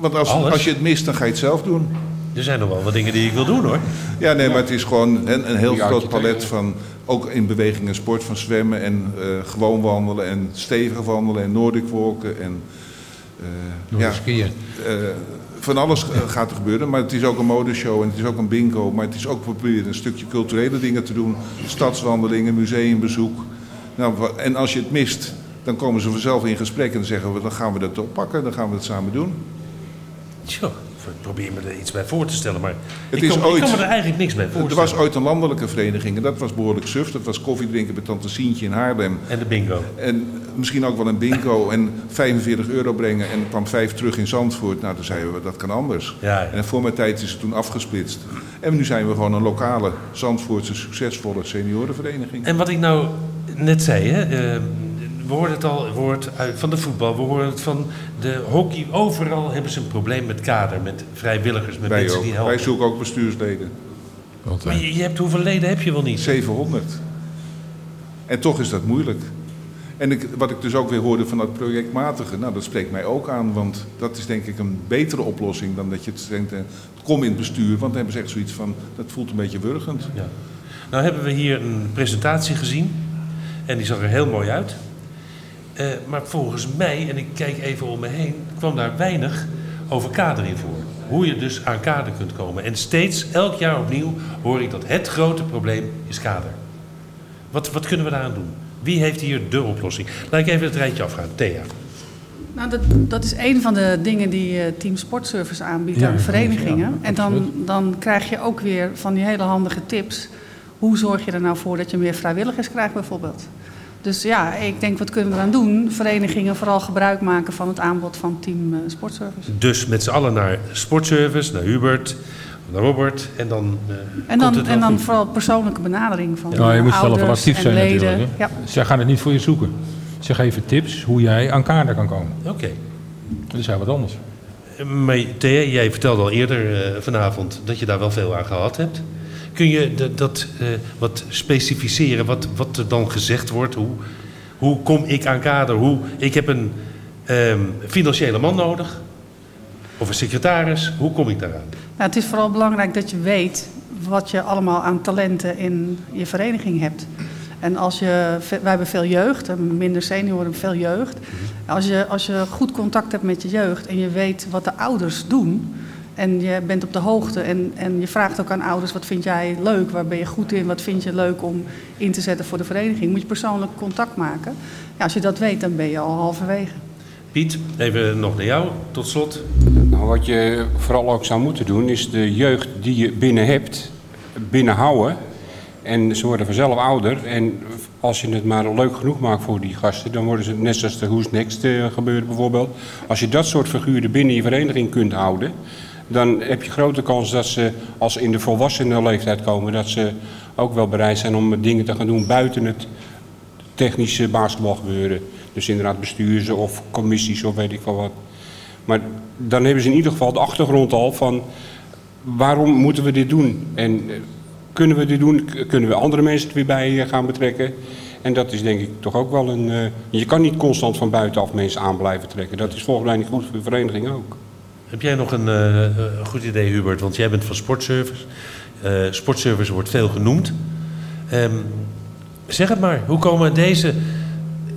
Want als, Alles? als je het mist, dan ga je het zelf doen. Er zijn nog wel wat dingen die ik wil doen hoor. Ja, nee, maar het is gewoon een, een heel groot palet tegen. van... ook in beweging en sport, van zwemmen en eh, gewoon wandelen... en stevig wandelen en Nordic walken en... eh, Nordic skiën. eh, van alles gaat er gebeuren, maar het is ook een modeshow en het is ook een bingo... maar het is ook proberen een stukje culturele dingen te doen. Stadswandelingen, museumbezoek. Nou, en als je het mist, dan komen ze vanzelf in gesprek... en dan zeggen we, dan gaan we dat oppakken, dan gaan we het samen doen. Ik probeer me er iets bij voor te stellen, maar Het ik, is ooit, ik kan me er eigenlijk niks bij Er voorstellen. was ooit een landelijke vereniging en dat was behoorlijk suf. Dat was koffiedrinken bij Tante Sientje in Haarlem. En de bingo. En misschien ook wel een bingo en 45 euro brengen en er kwam vijf terug in Zandvoort. Nou, toen zeiden we, dat kan anders. Ja, ja. En voor mijn tijd is het toen afgesplitst. En nu zijn we gewoon een lokale Zandvoortse succesvolle seniorenvereniging. En wat ik nou net zei, hè, eh, we hoorden het al, we horen het uit van de voetbal, we horen het van de hockey. Overal hebben ze een probleem met kader, met vrijwilligers, met Wij mensen ook. die helpen. Wij zoeken ook bestuursleden. Maar je, je hebt hoeveel leden heb je wel niet? 700. En toch is dat moeilijk. En ik, wat ik dus ook weer hoorde van dat projectmatige, nou dat spreekt mij ook aan, want dat is denk ik een betere oplossing dan dat je het denkt, eh, kom in het bestuur, want dan hebben ze echt zoiets van, dat voelt een beetje wurgend. Ja. Nou hebben we hier een presentatie gezien en die zag er heel mooi uit. Eh, maar volgens mij, en ik kijk even om me heen, kwam daar weinig over kader in voor. Hoe je dus aan kader kunt komen. En steeds, elk jaar opnieuw, hoor ik dat het grote probleem is kader. Wat, wat kunnen we daaraan doen? Wie heeft hier de oplossing? Laat ik even het rijtje afgaan. Thea. Nou, dat, dat is een van de dingen die eh, Team Sportservice aanbiedt Ja, aan de verenigingen. ja, en dan, dan krijg je ook weer van die hele handige tips. Hoe zorg je er nou voor dat je meer vrijwilligers krijgt bijvoorbeeld? Dus ja, ik denk wat kunnen we eraan doen? Verenigingen vooral gebruik maken van het aanbod van Team eh, Sportservice. Dus met z'n allen naar Sportservice, naar Hubert, naar Robert. En dan, eh, En komt dan, en dan goed. vooral persoonlijke benadering van Nou, je eh, moet zelf wel ouders actief en zijn leden. natuurlijk. hè. Ja. Zij gaan het niet voor je zoeken. Ze geven tips hoe jij aan kaarten kan komen. Oké. Dat is wat anders. Maar Thea, jij vertelde al eerder eh, vanavond dat je daar wel veel aan gehad hebt. Kun je dat, dat eh, wat specificeren, wat, wat er dan gezegd wordt? Hoe, hoe kom ik aan kader? Hoe, ik heb een ehm, financiële man nodig. Of een secretaris. Hoe kom ik daaraan? Nou, het is vooral belangrijk dat je weet wat je allemaal aan talenten in je vereniging hebt. En als je, wij hebben veel jeugd, minder senioren, veel jeugd. Als je, als je goed contact hebt met je jeugd en je weet wat de ouders doen. En je bent op de hoogte en, en je vraagt ook aan ouders: wat vind jij leuk? Waar ben je goed in? Wat vind je leuk om in te zetten voor de vereniging? Moet je persoonlijk contact maken. Ja, als je dat weet, dan ben je al halverwege. Piet, even nog naar jou, tot slot. Nou, wat je vooral ook zou moeten doen, is de jeugd die je binnen hebt, binnenhouden. En ze worden vanzelf ouder. En als je het maar leuk genoeg maakt voor die gasten, dan worden ze net zoals de Who's Next eh, gebeurde bijvoorbeeld. Als je dat soort figuren binnen je vereniging kunt houden, dan heb je grote kans dat ze, als ze in de volwassenen leeftijd komen, dat ze ook wel bereid zijn om dingen te gaan doen buiten het technische basketbalgebeuren. Dus inderdaad bestuurs- of commissies of weet ik wel wat. Maar dan hebben ze in ieder geval de achtergrond al van waarom moeten we dit doen? En eh, kunnen we dit doen? Kunnen we andere mensen er weer bij eh, gaan betrekken? En dat is denk ik toch ook wel een... eh, je kan niet constant van buitenaf mensen aan blijven trekken. Dat is volgens mij niet goed voor de vereniging ook. Heb jij nog een eh, eh, goed idee, Hubert? Want jij bent van Sportservice. Eh, sportservice wordt veel genoemd. Ehm, zeg het maar, hoe komen deze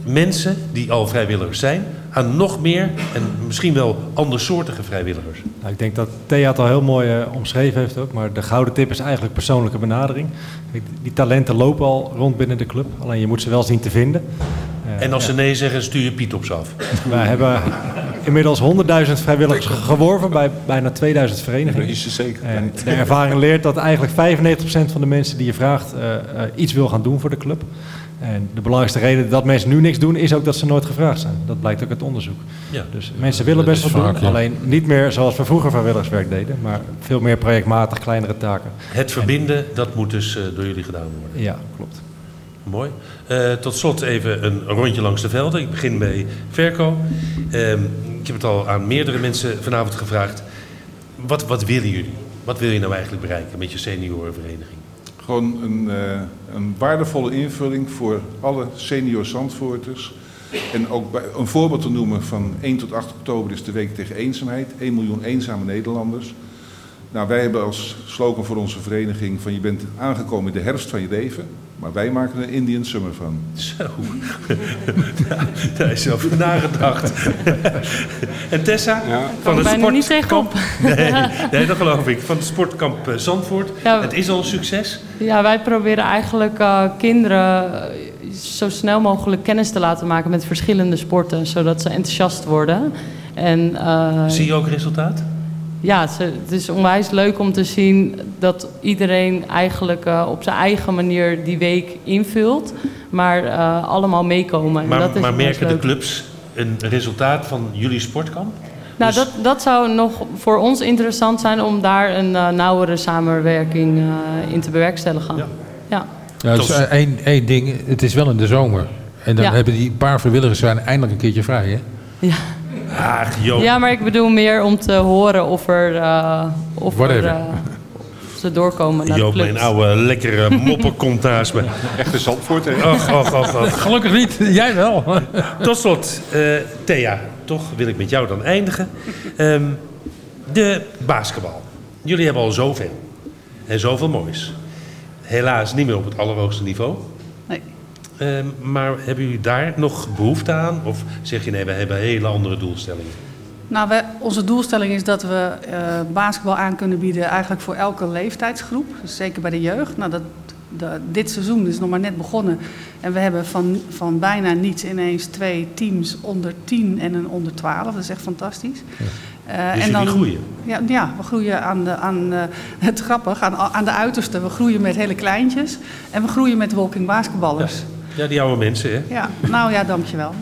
mensen, die al vrijwilligers zijn, aan nog meer en misschien wel andersoortige vrijwilligers? Nou, ik denk dat Thea het al heel mooi eh, omschreven heeft ook. Maar de gouden tip is eigenlijk persoonlijke benadering. Kijk, die talenten lopen al rond binnen de club. Alleen je moet ze wel zien te vinden. Eh, en als ja. ze nee zeggen, stuur je Piet op ze af. Wij hebben inmiddels 100.000 vrijwilligers ge- geworven bij bijna 2000 verenigingen. Dat is er zeker. En de ervaring leert dat eigenlijk 95% van de mensen die je vraagt eh, iets wil gaan doen voor de club. En de belangrijkste reden dat mensen nu niks doen is ook dat ze nooit gevraagd zijn. Dat blijkt ook uit onderzoek. Ja. Dus mensen willen best vaak, doen. ja. Alleen niet meer zoals we vroeger vrijwilligerswerk deden. Maar veel meer projectmatig, kleinere taken. Het verbinden, dat moet dus eh, door jullie gedaan worden. Ja, klopt. Mooi. Eh, tot slot even een rondje langs de velden. Ik begin bij Verco. Ehm, ik heb het al aan meerdere mensen vanavond gevraagd. Wat, wat willen jullie? Wat wil je nou eigenlijk bereiken met je seniorenvereniging? Gewoon een, eh, een waardevolle invulling voor alle senior Zandvoorters. En ook bij, een voorbeeld te noemen van 1 tot 8 oktober is de week tegen eenzaamheid. 1 miljoen eenzame Nederlanders. Nou, wij hebben als slogan voor onze vereniging van je bent aangekomen in de herfst van je leven. Maar wij maken er een Indian Summer van. Zo, ja, daar is over nagedacht. en Tessa? Kan ik bijna niet tegenop. Nee, nee, dat geloof ik. Van het sportkamp eh, Zandvoort. Ja. Het is al een succes. Ja, wij proberen eigenlijk eh, kinderen eh, zo snel mogelijk kennis te laten maken met verschillende sporten, zodat ze enthousiast worden. En, eh, Zie je ook resultaat? Ja, het is onwijs leuk om te zien dat iedereen eigenlijk eh, op zijn eigen manier die week invult, maar eh, allemaal meekomen. En Maar, dat is maar merken de clubs een resultaat van jullie sportkamp? Nou, Dus- dat, dat zou nog voor ons interessant zijn om daar een eh, nauwere samenwerking eh, in te bewerkstelligen. Ja. ja. Eh, één, één ding. Het is wel in de zomer. En dan Ja. hebben die paar vrijwilligers zijn eindelijk een keertje vrij, hè? Ja. Ach, joh. Ja, maar ik bedoel meer om te horen of er, eh, of er Whatever. eh, ze doorkomen naar Joop, mijn oude lekkere mopper komt naast me. Echte Zandvoort, hè? Och, och, och, och. Gelukkig niet. Jij wel. Tot slot, eh, Thea, toch wil ik met jou dan eindigen. Ehm, de basketbal. Jullie hebben al zoveel. En zoveel moois. Helaas niet meer op het allerhoogste niveau. Ehm, maar hebben jullie daar nog behoefte aan? Of zeg je nee, we hebben hele andere doelstellingen? Nou, we, onze doelstelling is dat we eh, basketbal aan kunnen bieden eigenlijk voor elke leeftijdsgroep. Dus zeker bij de jeugd. Nou, dat, de- dit seizoen is nog maar net begonnen. En we hebben van, van bijna niets ineens twee teams onder 10 en een onder 12. Dat is echt fantastisch. Eh, Dus jullie groeien? Ja, ja, we groeien aan, de, aan eh, het grappig, aan, aan de uiterste. We groeien met hele kleintjes en we groeien met walking basketballers. Ja, die oude mensen, hè? Ja, nou ja, dankjewel.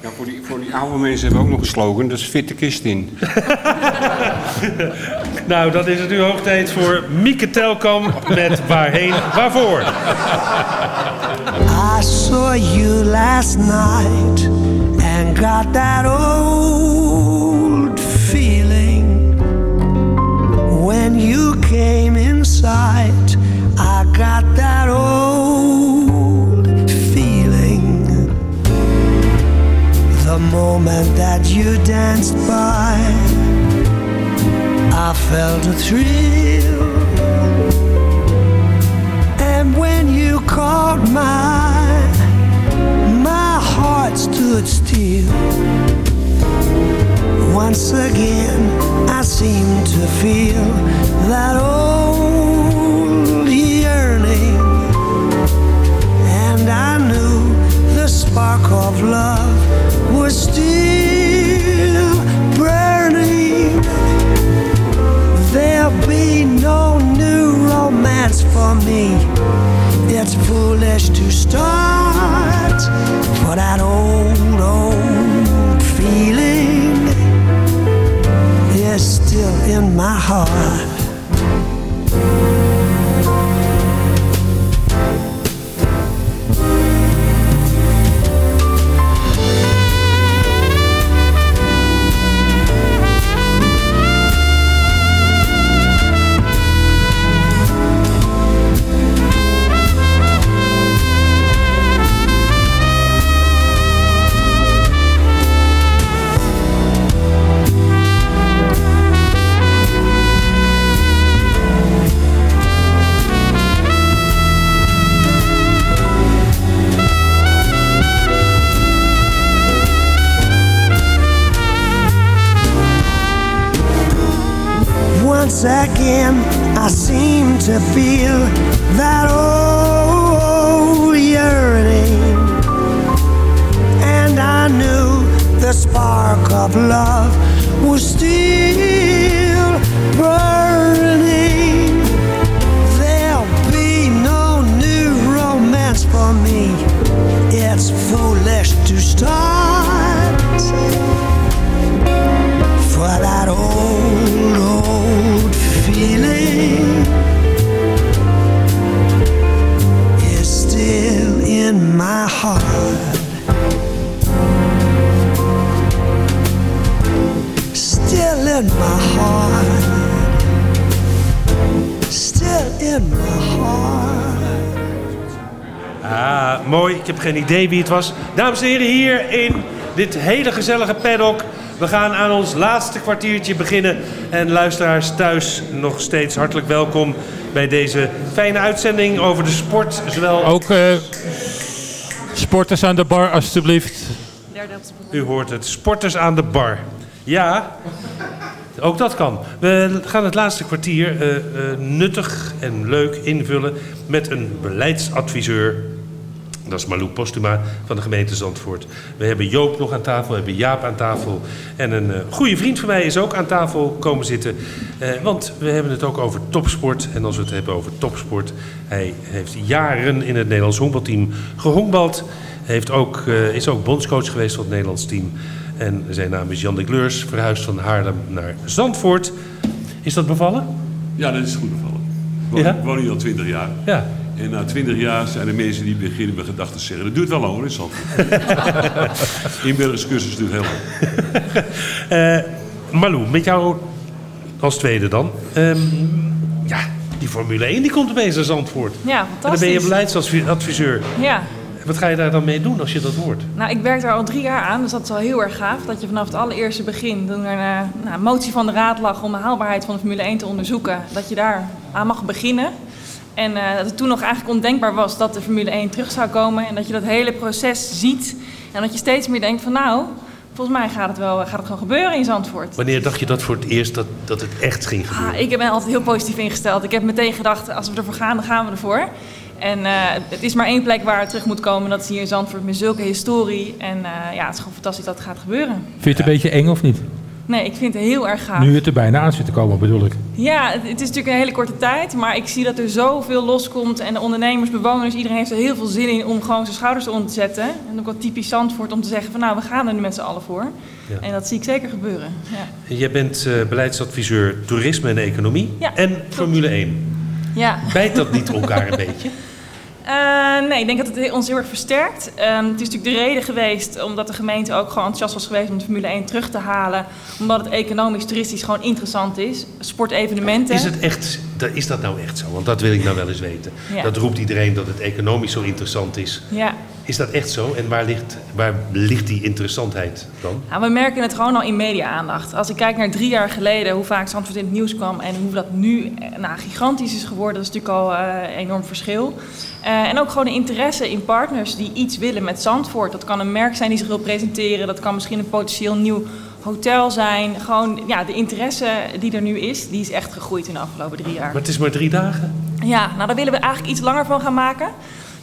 Ja, voor, die, voor die oude mensen hebben we ook nog een slogan, dat is fit de kist in. Nou, dan is het nu hoog tijd voor Mieke Telkamp met Waarheen, Waarvoor. I saw you last night and got that old feeling. When you came in sight, I got that old by, I felt a thrill. And when you called my, my heart stood still. Once again, I seem to feel that start for that old, old feeling is still in my heart. Again, I seem to feel that old yearning. And I knew the spark of love mooi. Ik heb geen idee wie het was. Dames en heren, hier in dit hele gezellige paddock. We gaan aan ons laatste kwartiertje beginnen. En luisteraars thuis nog steeds hartelijk welkom bij deze fijne uitzending over de sport. Zowel... Ook eh, sporters aan de bar, alstublieft. U hoort het, sporters aan de bar. Ja, ook dat kan. We gaan het laatste kwartier eh, eh, nuttig en leuk invullen met een beleidsadviseur. Dat is Malou Postuma van de gemeente Zandvoort. We hebben Joop nog aan tafel, we hebben Jaap aan tafel. En een eh, goede vriend van mij is ook aan tafel komen zitten. Eh, want we hebben het ook over topsport. En als we het hebben over topsport... hij heeft jaren in het Nederlands honkbalteam gehonkbald. Hij heeft ook, eh, is ook bondscoach geweest van het Nederlands team. En zijn naam is Jan de Gleurs, verhuisd van Haarlem naar Zandvoort. Is dat bevallen? Ja, dat is goed bevallen. Ik woon, Ja? woon hier al 20 jaar. Ja. En na 20 jaar zijn er mensen die beginnen met gedachten te zeggen. Dat duurt wel lang hoor, in. Inburgerscursus duurt heel lang. Eh Malou, met jou als tweede dan. Ehm, ja, die Formule 1 die komt opeens naar Zandvoort. Ja, En dan ben je fantastisch. beleidsadviseur. Ja, Wat ga je daar dan mee doen als je dat hoort? nou ik werk daar al drie jaar aan, dus dat is wel heel erg gaaf. Dat je vanaf het allereerste begin, toen er een nou, een motie van de raad lag om de haalbaarheid van de Formule 1 te onderzoeken, dat je daar aan mag beginnen. En eh, dat het toen nog eigenlijk ondenkbaar was dat de Formule 1 terug zou komen. En dat je dat hele proces ziet. En dat je steeds meer denkt van nou, volgens mij gaat het wel gaat het gewoon gebeuren in Zandvoort. Wanneer dacht je dat voor het eerst dat, dat het echt ging gebeuren? Ah, ik ben altijd heel positief ingesteld. Ik heb meteen gedacht, als we ervoor gaan, dan gaan we ervoor. En eh, het is maar één plek waar het terug moet komen. Dat is hier in Zandvoort met zulke historie. En eh, ja, het is gewoon fantastisch dat het gaat gebeuren. Vind je het een beetje eng of niet? Nee, ik vind het heel erg gaaf. Nu het er bijna aan zit te komen, bedoel ik. Ja, het, het is natuurlijk een hele korte tijd. Maar ik zie dat er zoveel loskomt. En de ondernemers, bewoners, iedereen heeft er heel veel zin in om gewoon zijn schouders eronder te zetten. En ook wat typisch Zandvoort om te zeggen van nou, we gaan er nu met z'n allen voor. Ja. En dat zie ik zeker gebeuren. Ja. Jij bent eh, beleidsadviseur toerisme en economie en Formule 1. Ja. Bijt dat niet elkaar een beetje? Eh, nee, ik denk dat het ons heel erg versterkt. Ehm, het is natuurlijk de reden geweest omdat de gemeente ook gewoon enthousiast was geweest om de Formule 1 terug te halen. Omdat het economisch, toeristisch gewoon interessant is. Sportevenementen. Is, het echt, is dat nou echt zo? Want dat wil ik nou wel eens weten. Ja. Dat roept iedereen dat het economisch zo interessant is. Ja. Is dat echt zo? En waar ligt, waar ligt die interessantheid dan? Nou, we merken het gewoon al in media-aandacht. Als ik kijk naar drie jaar geleden, hoe vaak Zandvoort in het nieuws kwam en hoe dat nu eh, nou, gigantisch is geworden, dat is natuurlijk al eh, een enorm verschil. Eh, en ook gewoon de interesse in partners die iets willen met Zandvoort. Dat kan een merk zijn die zich wil presenteren, dat kan misschien een potentieel nieuw hotel zijn. Gewoon ja, de interesse die er nu is, die is echt gegroeid in de afgelopen drie jaar. Maar het is maar drie dagen. Ja, nou daar willen we eigenlijk iets langer van gaan maken.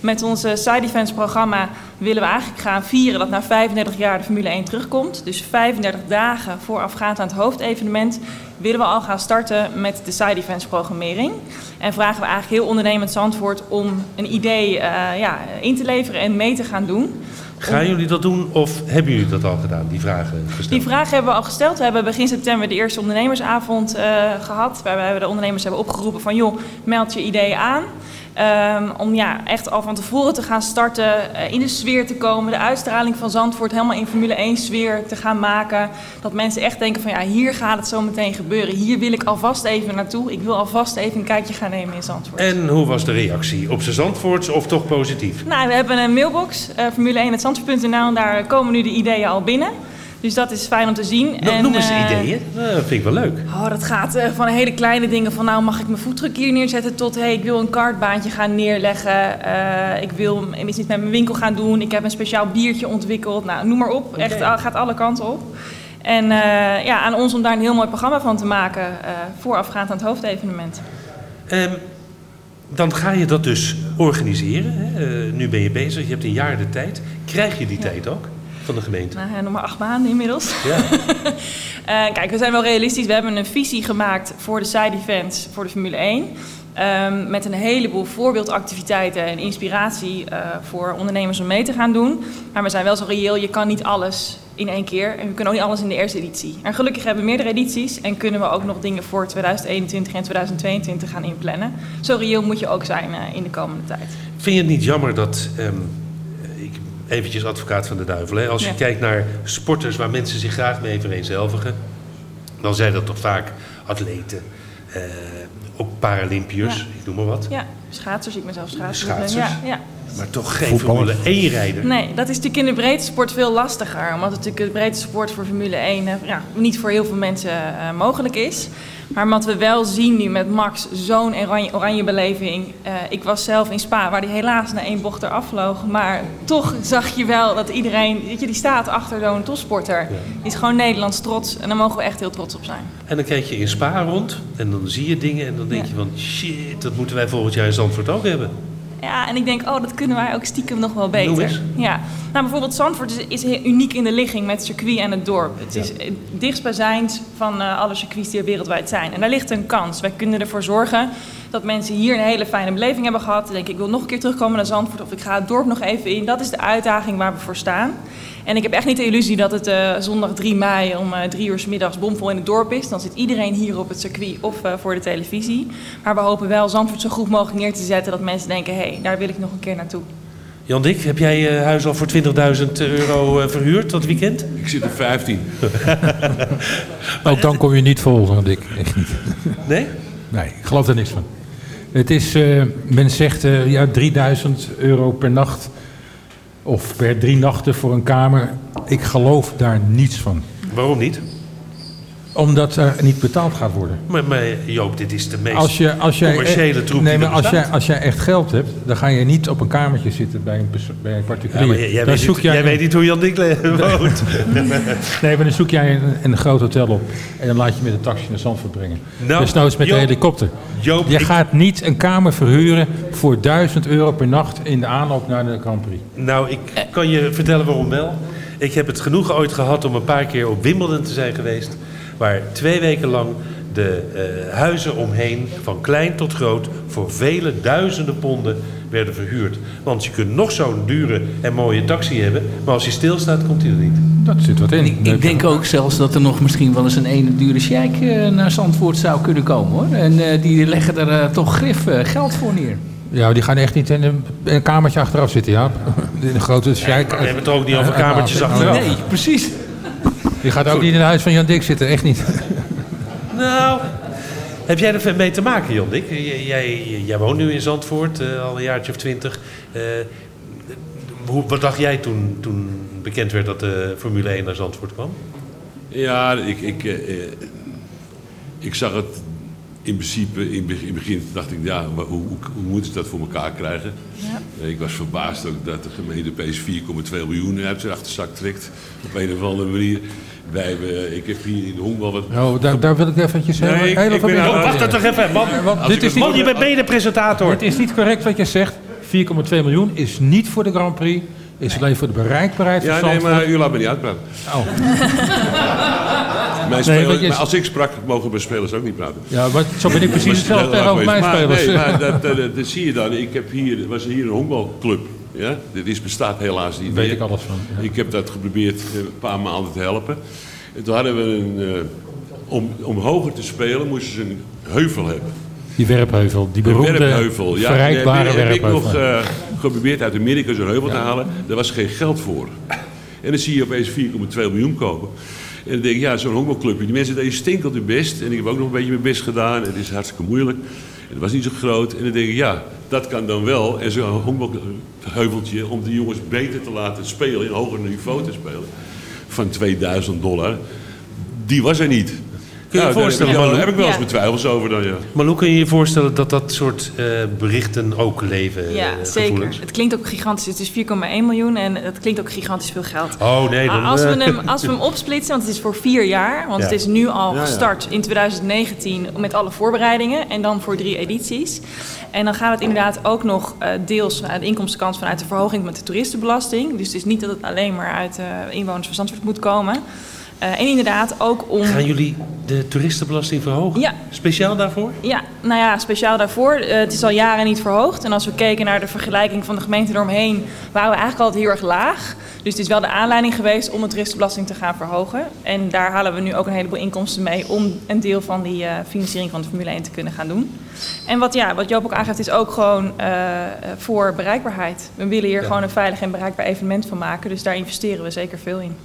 Met ons eh, Side Events programma willen we eigenlijk gaan vieren dat na 35 jaar de Formule 1 terugkomt. Dus 35 dagen voorafgaand aan het hoofdevenement willen we al gaan starten met de Side Events programmering. En vragen we eigenlijk heel ondernemend Zandvoort om een idee eh, ja, in te leveren en mee te gaan doen. Gaan jullie dat doen of hebben jullie dat al gedaan, die vragen gesteld? Die vraag hebben we al gesteld. We hebben begin september de eerste ondernemersavond eh, gehad. Waarbij we de ondernemers hebben opgeroepen van joh, meld je ideeën aan. Ehm, om ja, echt al van tevoren te gaan starten, eh, in de sfeer te komen, de uitstraling van Zandvoort helemaal in Formule 1 sfeer te gaan maken. Dat mensen echt denken van ja, hier gaat het zo meteen gebeuren. Hier wil ik alvast even naartoe. Ik wil alvast even een kijkje gaan nemen in Zandvoort. En hoe was de reactie? Op z'n Zandvoorts of toch positief? Nou, we hebben een mailbox, uh, formule1.zandvoort.nl en daar komen nu de ideeën al binnen. Dus dat is fijn om te zien. Nou, en, noem eens eh, ideeën. Dat vind ik wel leuk. Oh, dat gaat eh, van hele kleine dingen van nou mag ik mijn voetdruk hier neerzetten tot hey, ik wil een kartbaantje gaan neerleggen. Eh, ik wil iets met mijn winkel gaan doen. Ik heb een speciaal biertje ontwikkeld. Nou, noem maar op. Echt ah, gaat alle kanten op. En ja, aan ons om daar een heel mooi programma van te maken voorafgaand aan het hoofdevenement. Ehm, dan ga je dat dus organiseren. Hè? Nu ben je bezig, je hebt een jaar de tijd. Krijg je die tijd ook van de gemeente? Nou, ja, nog maar acht maanden inmiddels. Ja. Eh, kijk, we zijn wel realistisch. We hebben een visie gemaakt voor de side events voor de Formule 1. Ehm, met een heleboel voorbeeldactiviteiten en inspiratie eh, voor ondernemers om mee te gaan doen. Maar we zijn wel zo reëel, je kan niet alles in één keer. En we kunnen ook niet alles in de eerste editie. En gelukkig hebben we meerdere edities en kunnen we ook nog dingen voor 2021 en 2022 gaan inplannen. Zo reëel moet je ook zijn eh, in de komende tijd. Vind je het niet jammer dat, ehm, eventjes advocaat van de duivel, hè? als je Ja. kijkt naar sporters waar mensen zich graag mee vereenzelvigen, dan zijn dat toch vaak atleten, eh, ook Paralympiërs, Ja. ik noem maar wat. Ja, schaatsers, ik ben zelf schaatser. Schaatsers. Ja, ja. Maar toch geen. Formule 1 rijder. Nee, dat is natuurlijk in de breedte sport veel lastiger. Omdat het natuurlijk de breedte sport voor Formule 1 eh, ja, niet voor heel veel mensen eh, mogelijk is. Maar wat we wel zien nu met Max, zo'n oranje, oranje beleving. Eh, ik was zelf in Spa, waar hij helaas na één bocht eraf vloog. Maar toch zag je wel dat iedereen, weet je, die staat achter zo'n topsporter. Die is gewoon Nederlands trots en daar mogen we echt heel trots op zijn. En dan kijk je in Spa rond en dan zie je dingen en dan denk Ja. je van shit, dat moeten wij volgend jaar in Zandvoort ook hebben. Ja, en ik denk, oh, dat kunnen wij ook stiekem nog wel beter. eens. Ja, nou bijvoorbeeld Zandvoort is, is uniek in de ligging met circuit en het dorp. Het is het dichtstbijzijnd van eh, alle circuits die er wereldwijd zijn. En daar ligt een kans. Wij kunnen ervoor zorgen dat mensen hier een hele fijne beleving hebben gehad. Denk ik, ik wil nog een keer terugkomen naar Zandvoort of ik ga het dorp nog even in. Dat is de uitdaging waar we voor staan. En ik heb echt niet de illusie dat het eh, zondag 3 mei om eh, drie uur 's middags bomvol in het dorp is. Dan zit iedereen hier op het circuit of eh, voor de televisie. Maar we hopen wel Zandvoort zo goed mogelijk neer te zetten dat mensen denken, hé, hey, daar wil ik nog een keer naartoe. Jan Dik, heb jij je huis al voor 20.000 euro eh, verhuurd dat weekend? Ik zit op 15. Ook dan kom je niet vol, Dick. Echt niet. Nee? Nee, ik geloof er niks van. Het is, eh, men zegt eh, ja, 3000 euro per nacht. Of per drie nachten voor een kamer. Ik geloof daar niets van. Waarom niet? Omdat er niet betaald gaat worden. Maar, maar Joop, dit is de meest Als, je, als jij, commerciële troep nee, die maar als jij, als jij echt geld hebt, dan ga je niet op een kamertje zitten bij een, bij een particulier. Ja, jij, weet, zoek niet, jij jij een- weet niet hoe Jan Dink woont. Nee, maar dan zoek jij een, een groot hotel op en dan laat je met een taxi naar Zandvoort brengen. Nou, Desnoods met Joop- een helikopter. Joop, je ik- gaat niet een kamer verhuren voor 1000 euro per nacht in de aanloop naar de Grand Prix. Nou, ik kan je vertellen waarom wel. Ik heb het genoegen ooit gehad om een paar keer op Wimbledon te zijn geweest. Waar twee weken lang de eh, huizen omheen, van klein tot groot, voor vele duizenden ponden werden verhuurd. Want je kunt nog zo'n dure en mooie taxi hebben, maar als hij stilstaat, komt hij er niet. Dat zit wat in. Ik, ik denk ook zelfs dat er nog misschien wel eens een ene dure sheik eh, naar Zandvoort zou kunnen komen hoor. En eh, die leggen er toch grif geld voor neer. Ja, die gaan echt niet in een, in een kamertje achteraf zitten, ja. In een grote sheik. we hebben het er ook niet over kamertjes achteraf. Nee, precies. Die gaat ook niet in het huis van Jan Dik zitten, echt niet. Nou, heb jij er mee te maken, Jon Dick? Jij, jij, jij woont nu in Zandvoort, eh, al een jaartje of twintig. Eh, hoe, wat dacht jij toen, toen bekend werd dat de Formule 1 naar Zandvoort kwam? Ja, ik, ik, eh, ik zag het in principe, in het begin dacht ik, ja, maar hoe, hoe, hoe moeten ze dat voor elkaar krijgen? Eh, Ik was verbaasd ook dat de gemeente opeens 4,2 miljoen uit zijn achterzak trekt. Op een of andere manier. Wij hebben, ik heb hier in de honkbal wat... Oh, daar, daar wil ik eventjes Nee, heel, ik- heel ik even ben- Oh, wacht er toch even, man. Want dit is niet, mag- Je bent mede-presentator. Het is niet correct wat je zegt. 4,2 miljoen is niet voor de Grand Prix. Is alleen voor de bereikbaarheid Ja, van nee, Zandvoort. maar u laat me niet uitpraten. Oh. Mijn Nee, spelers- maar als ik sprak, mogen mijn spelers ook niet praten. Ja, maar zo ben ik precies hetzelfde tegenover maar mijn spelers. Maar, nee, maar dat, dat, dat zie je dan. Ik heb hier, was hier een honkbalclub. Ja? Dit is, bestaat helaas niet Daar weet ik alles van. ja. Ik heb dat geprobeerd eh, een paar maanden te helpen. En toen hadden we een... eh, om, om hoger te spelen moesten ze een heuvel hebben. Die werpheuvel, die beroemde, werpheuvel. Ja, verrijkbare heb, heb ik nog eh, geprobeerd uit Amerika zo'n heuvel te halen. Daar was geen geld voor. En dan zie je opeens 4,2 miljoen kopen. En dan denk ik, ja, zo'n honkbalclubje. Die mensen deden stinkelt hun best. En ik heb ook nog een beetje mijn best gedaan. Het is hartstikke moeilijk. Het was niet zo groot. En dan denk ik, ja, dat kan dan wel. En zo'n honkbalheuveltje, om die jongens beter te laten spelen, in hoger niveau te spelen, van 2000 dollar, die was er niet. Kun je je Nou, daar voorstellen, heb ik, wel- Malou? heb ik wel eens mijn twijfels over dan, ja. Maar hoe kun je je voorstellen dat dat soort eh, berichten ook leven? Ja, eh, zeker. Het klinkt ook gigantisch. Het is 4,1 miljoen en het klinkt ook gigantisch veel geld. Oh nee, dan... Als, we eh, hem, als we hem opsplitsen, want het is voor vier jaar, want Ja. het is nu al Ja, ja. gestart in 2019 met alle voorbereidingen en dan voor drie edities. En dan gaat het inderdaad ook nog eh, deels aan de inkomstenkant vanuit de verhoging met de toeristenbelasting. Dus het is niet dat het alleen maar uit eh, inwoners van Zandvoort moet komen. Eh, en inderdaad ook om... Gaan jullie de toeristenbelasting verhogen? Ja. Speciaal daarvoor? Ja, nou ja, speciaal daarvoor. Eh, het is al jaren niet verhoogd. En als we keken naar de vergelijking van de gemeenten eromheen, waren we eigenlijk altijd heel erg laag. Dus het is wel de aanleiding geweest om de toeristenbelasting te gaan verhogen. En daar halen we nu ook een heleboel inkomsten mee om een deel van die eh, financiering van de Formule 1 te kunnen gaan doen. En wat, ja, wat Joop ook aangeeft is ook gewoon voor bereikbaarheid. We willen hier Ja. gewoon een veilig en bereikbaar evenement van maken. Dus daar investeren we zeker veel in.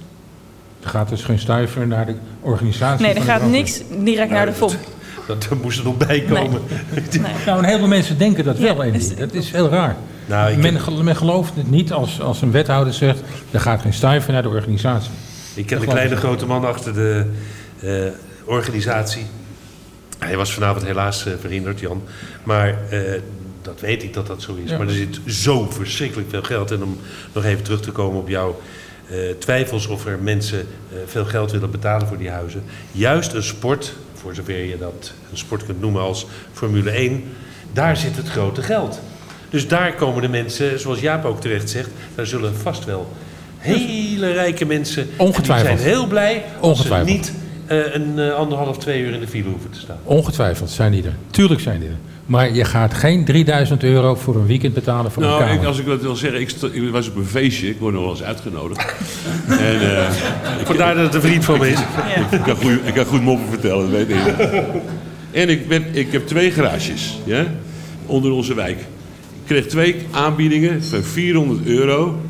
Er gaat dus geen stuiver naar de organisatie Nee, er gaat niks direct naar de FOM. Dat, dat moest er nog bij komen. Nou, en heel veel mensen denken dat wel, Andy. Dat is heel raar. Nou, ik men, gel- men gelooft het niet als, als een wethouder zegt... er gaat geen stuiver naar de organisatie. Ik ken de kleine ik. grote man achter de eh, organisatie. Hij was vanavond helaas eh, verhinderd, Jan. Maar eh, dat weet ik dat dat zo is. Ja. Maar er zit zo verschrikkelijk veel geld. En om nog even terug te komen op jouw eh, twijfels of er mensen eh, veel geld willen betalen voor die huizen. Juist een sport, voor zover je dat een sport kunt noemen als Formule 1, daar zit het grote geld. Dus daar komen de mensen, zoals Jaap ook terecht zegt, daar zullen vast wel hele rijke mensen. en Ongetwijfeld. Die zijn heel blij als ze niet eh, een anderhalf, twee uur in de file hoeven te staan. Ongetwijfeld zijn die er. Tuurlijk zijn die er. Maar je gaat geen 3000 euro voor een weekend betalen voor een Nou, kamer. ik, als ik dat wil zeggen, ik, was op een feestje, ik word nog wel eens uitgenodigd. en, eh, ik- Vandaar dat het een vriend van me is. ik, kan goed, ik kan goed moppen vertellen, dat weet ik. en ik, ben, ik heb twee garages, ja, onder onze wijk. Ik kreeg twee aanbiedingen van 400 euro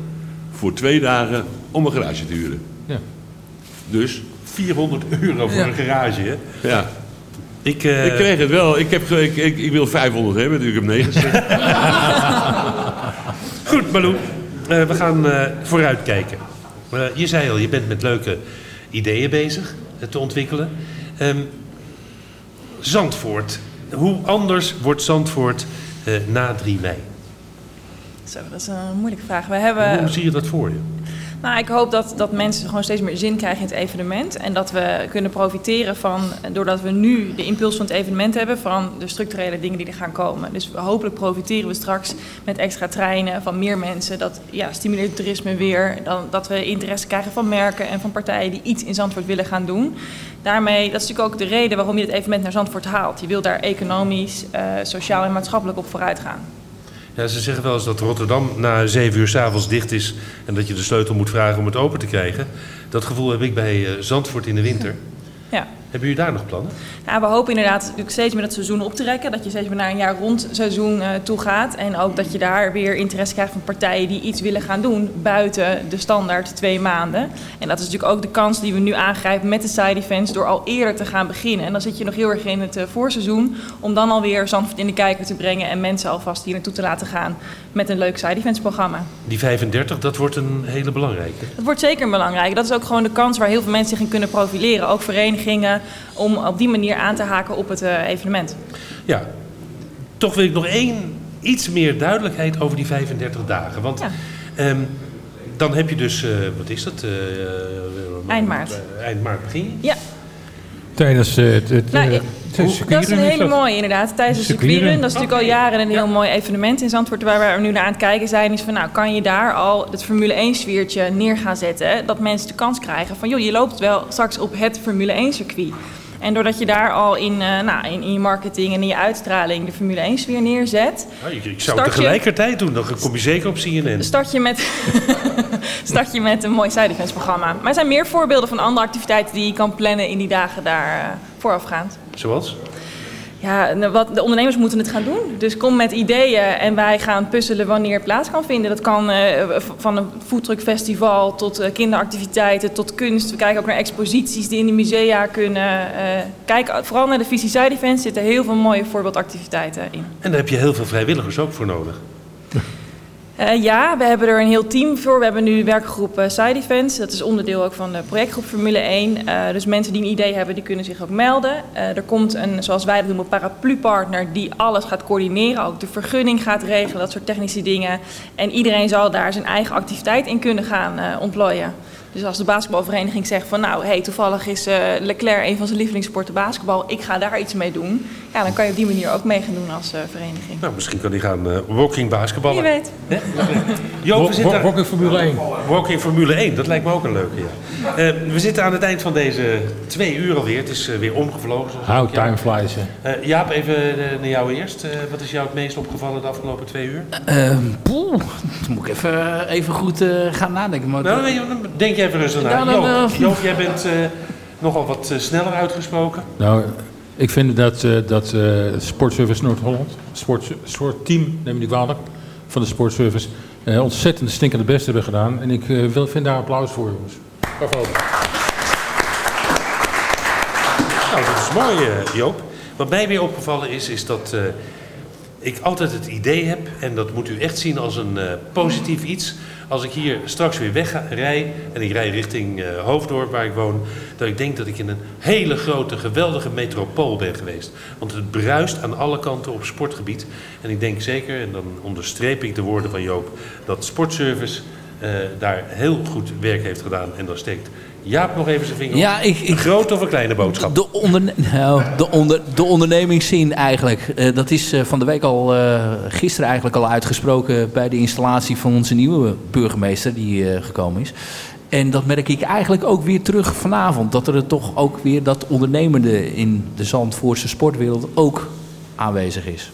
voor twee dagen om een garage te huren. Ja. Dus 400 euro voor Ja. een garage, hè? Ja. Ik, eh, ik kreeg het wel. Ik, heb, ik, ik, ik wil 500 hebben, dus ik heb 9 gezegd. Goed, Malou. Eh, we gaan eh vooruitkijken. Je zei al, je bent met leuke ideeën bezig te ontwikkelen. Ehm, Zandvoort. Hoe anders wordt Zandvoort eh, na 3 mei? Zo, dat is een moeilijke vraag. We hebben... Hoe zie je dat voor je? Nou, ik hoop dat, dat mensen gewoon steeds meer zin krijgen in het evenement. En dat we kunnen profiteren van, doordat we nu de impuls van het evenement hebben, van de structurele dingen die er gaan komen. Dus hopelijk profiteren we straks met extra treinen van meer mensen. Dat ja, stimuleert toerisme weer. Dan, dat we interesse krijgen van merken en van partijen die iets in Zandvoort willen gaan doen. Daarmee, dat is natuurlijk ook de reden waarom je het evenement naar Zandvoort haalt. Je wil daar economisch, eh, sociaal en maatschappelijk op vooruit gaan. Ze zeggen wel eens dat Rotterdam na 7 uur s'avonds dicht is en dat je de sleutel moet vragen om het open te krijgen. Dat gevoel heb ik bij eh, Zandvoort in de winter. Ja. Hebben jullie daar nog plannen? Ja, we hopen inderdaad natuurlijk steeds meer dat seizoen op te rekken. Dat je steeds meer naar een jaar rond seizoen eh, toe gaat. En ook dat je daar weer interesse krijgt van partijen die iets willen gaan doen buiten de standaard twee maanden. En dat is natuurlijk ook de kans die we nu aangrijpen met de side events door al eerder te gaan beginnen. En dan zit je nog heel erg in het eh, voorseizoen om dan alweer Zandvoort in de kijker te brengen en mensen alvast hier naartoe te laten gaan met een leuk side events programma. Die 35, dat wordt een hele belangrijke. Dat wordt zeker belangrijk. Dat is ook gewoon de kans waar heel veel mensen zich in kunnen profileren. Ook verenigingen, om op die manier aan te haken op het eh, evenement. Ja, toch wil ik nog één, iets meer duidelijkheid over die 35 dagen. Want ehm, dan heb je dus, eh, wat is dat? Eh, Eind maart. eind maart begin je? Ja. Tijdens het, het, Nou, eh, ik- dat is een hele mooie inderdaad. Tijdens de Circuitrun. dat is natuurlijk al jaren een heel mooi evenement in Zandvoort... waar we nu naar aan het kijken zijn, is van nou, kan je daar al het Formule 1 sfeertje neer gaan zetten... dat mensen de kans krijgen van joh, je loopt wel straks op het Formule 1 circuit... En doordat je daar al in, eh, nou, in, in je marketing en in je uitstraling de Formule 1 sfeer neerzet... Nou, ik, ik zou het Start je- tegelijkertijd doen, dan kom je zeker op CNN. start je met, start je met een mooi side events programma. Maar er zijn meer voorbeelden van andere activiteiten die je kan plannen in die dagen daar eh, voorafgaand. Zoals? Ja, nou, wat, de ondernemers moeten het gaan doen. Dus kom met ideeën en wij gaan puzzelen wanneer het plaats kan vinden. Dat kan eh, van een foodtruckfestival tot eh, kinderactiviteiten, tot kunst. We kijken ook naar exposities die in de musea kunnen. eh kijk vooral naar de Visie Side Events zitten heel veel mooie voorbeeldactiviteiten in. En daar heb je heel veel vrijwilligers ook voor nodig. Eh, ja, we hebben er een heel team voor. We hebben nu de werkgroep eh, Side. Dat is onderdeel ook van de projectgroep Formule 1. Eh, dus mensen die een idee hebben, die kunnen zich ook melden. Eh, er komt een, zoals wij dat noemen, paraplu-partner die alles gaat coördineren. Ook de vergunning gaat regelen, dat soort technische dingen. En iedereen zal daar zijn eigen activiteit in kunnen gaan ontplooien. Dus als de basketbalvereniging zegt van nou, hey, toevallig is eh, Leclerc een van zijn lievelingssporten basketbal. Ik ga daar iets mee doen. Ja, dan kan je op die manier ook mee gaan doen als eh, vereniging. Nou, misschien kan die gaan eh, walking basketballen. Wie weet. Hè? Jo, we zitten... Walking Formule 1. Walking Formule 1, dat lijkt me ook een leuke, ja. Eh, we zitten aan het eind van deze twee uur alweer. Het is weer omgevlogen. zoals How time flies. Eh, Jaap, even naar jou eerst. Eh, wat is jou het meest opgevallen de afgelopen twee uur? Ehm, poeh, dan moet ik even, even goed eh, gaan nadenken. Maar Nou, weet je, jij even rustig na. Ja, dan, Joop, Joop, jij bent eh, nogal wat eh, sneller uitgesproken. Nou, ik vind dat, eh dat eh, Sportservice Noord-Holland, sport, sportteam, neem niet kwalijk, van de Sportservice, ontzettend stinkende best hebben gedaan. En ik wil, vind daar applaus voor, jongens. Bravo. Nou, dat is mooi, Joop. Wat mij weer opgevallen is, is dat eh, ik altijd het idee heb, en dat moet u echt zien als een eh, positief iets, als ik hier straks weer wegrij en ik rij richting eh, Hoofddorp waar ik woon, dat ik denk dat ik in een hele grote, geweldige metropool ben geweest. Want het bruist aan alle kanten op sportgebied. En ik denk zeker, en dan onderstreep ik de woorden van Joop, dat Sportservice eh, daar heel goed werk heeft gedaan. En dan steekt Jaap nog even zijn vinger op. Ja, ik- ik- Een grote of een kleine boodschap? De, onderne nou, de, onder, de ondernemingszin eigenlijk. Eh, dat is eh, van de week al, eh, gisteren eigenlijk al uitgesproken bij de installatie van onze nieuwe burgemeester die gekomen is. En dat merk ik eigenlijk ook weer terug vanavond. Dat er toch ook weer dat ondernemende in de Zandvoortse sportwereld ook aanwezig is.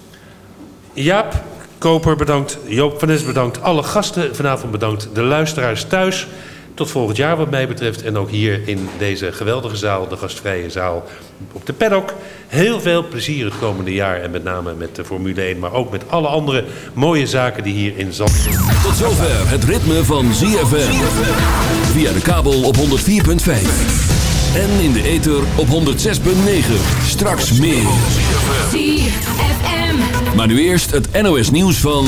Jaap Koper bedankt, Joop van Nes bedankt, alle gasten vanavond bedankt, de luisteraars thuis. Tot volgend jaar wat mij betreft en ook hier in deze geweldige zaal, de gastvrije zaal op de paddock. Heel veel plezier het komende jaar en met name met de Formule 1, maar ook met alle andere mooie zaken die hier in Zandvoort. Tot zover het ritme van ZFM. Via de kabel op 104.5. En in de ether op 106.9. Straks meer. ZFM. Maar nu eerst het NOS nieuws van...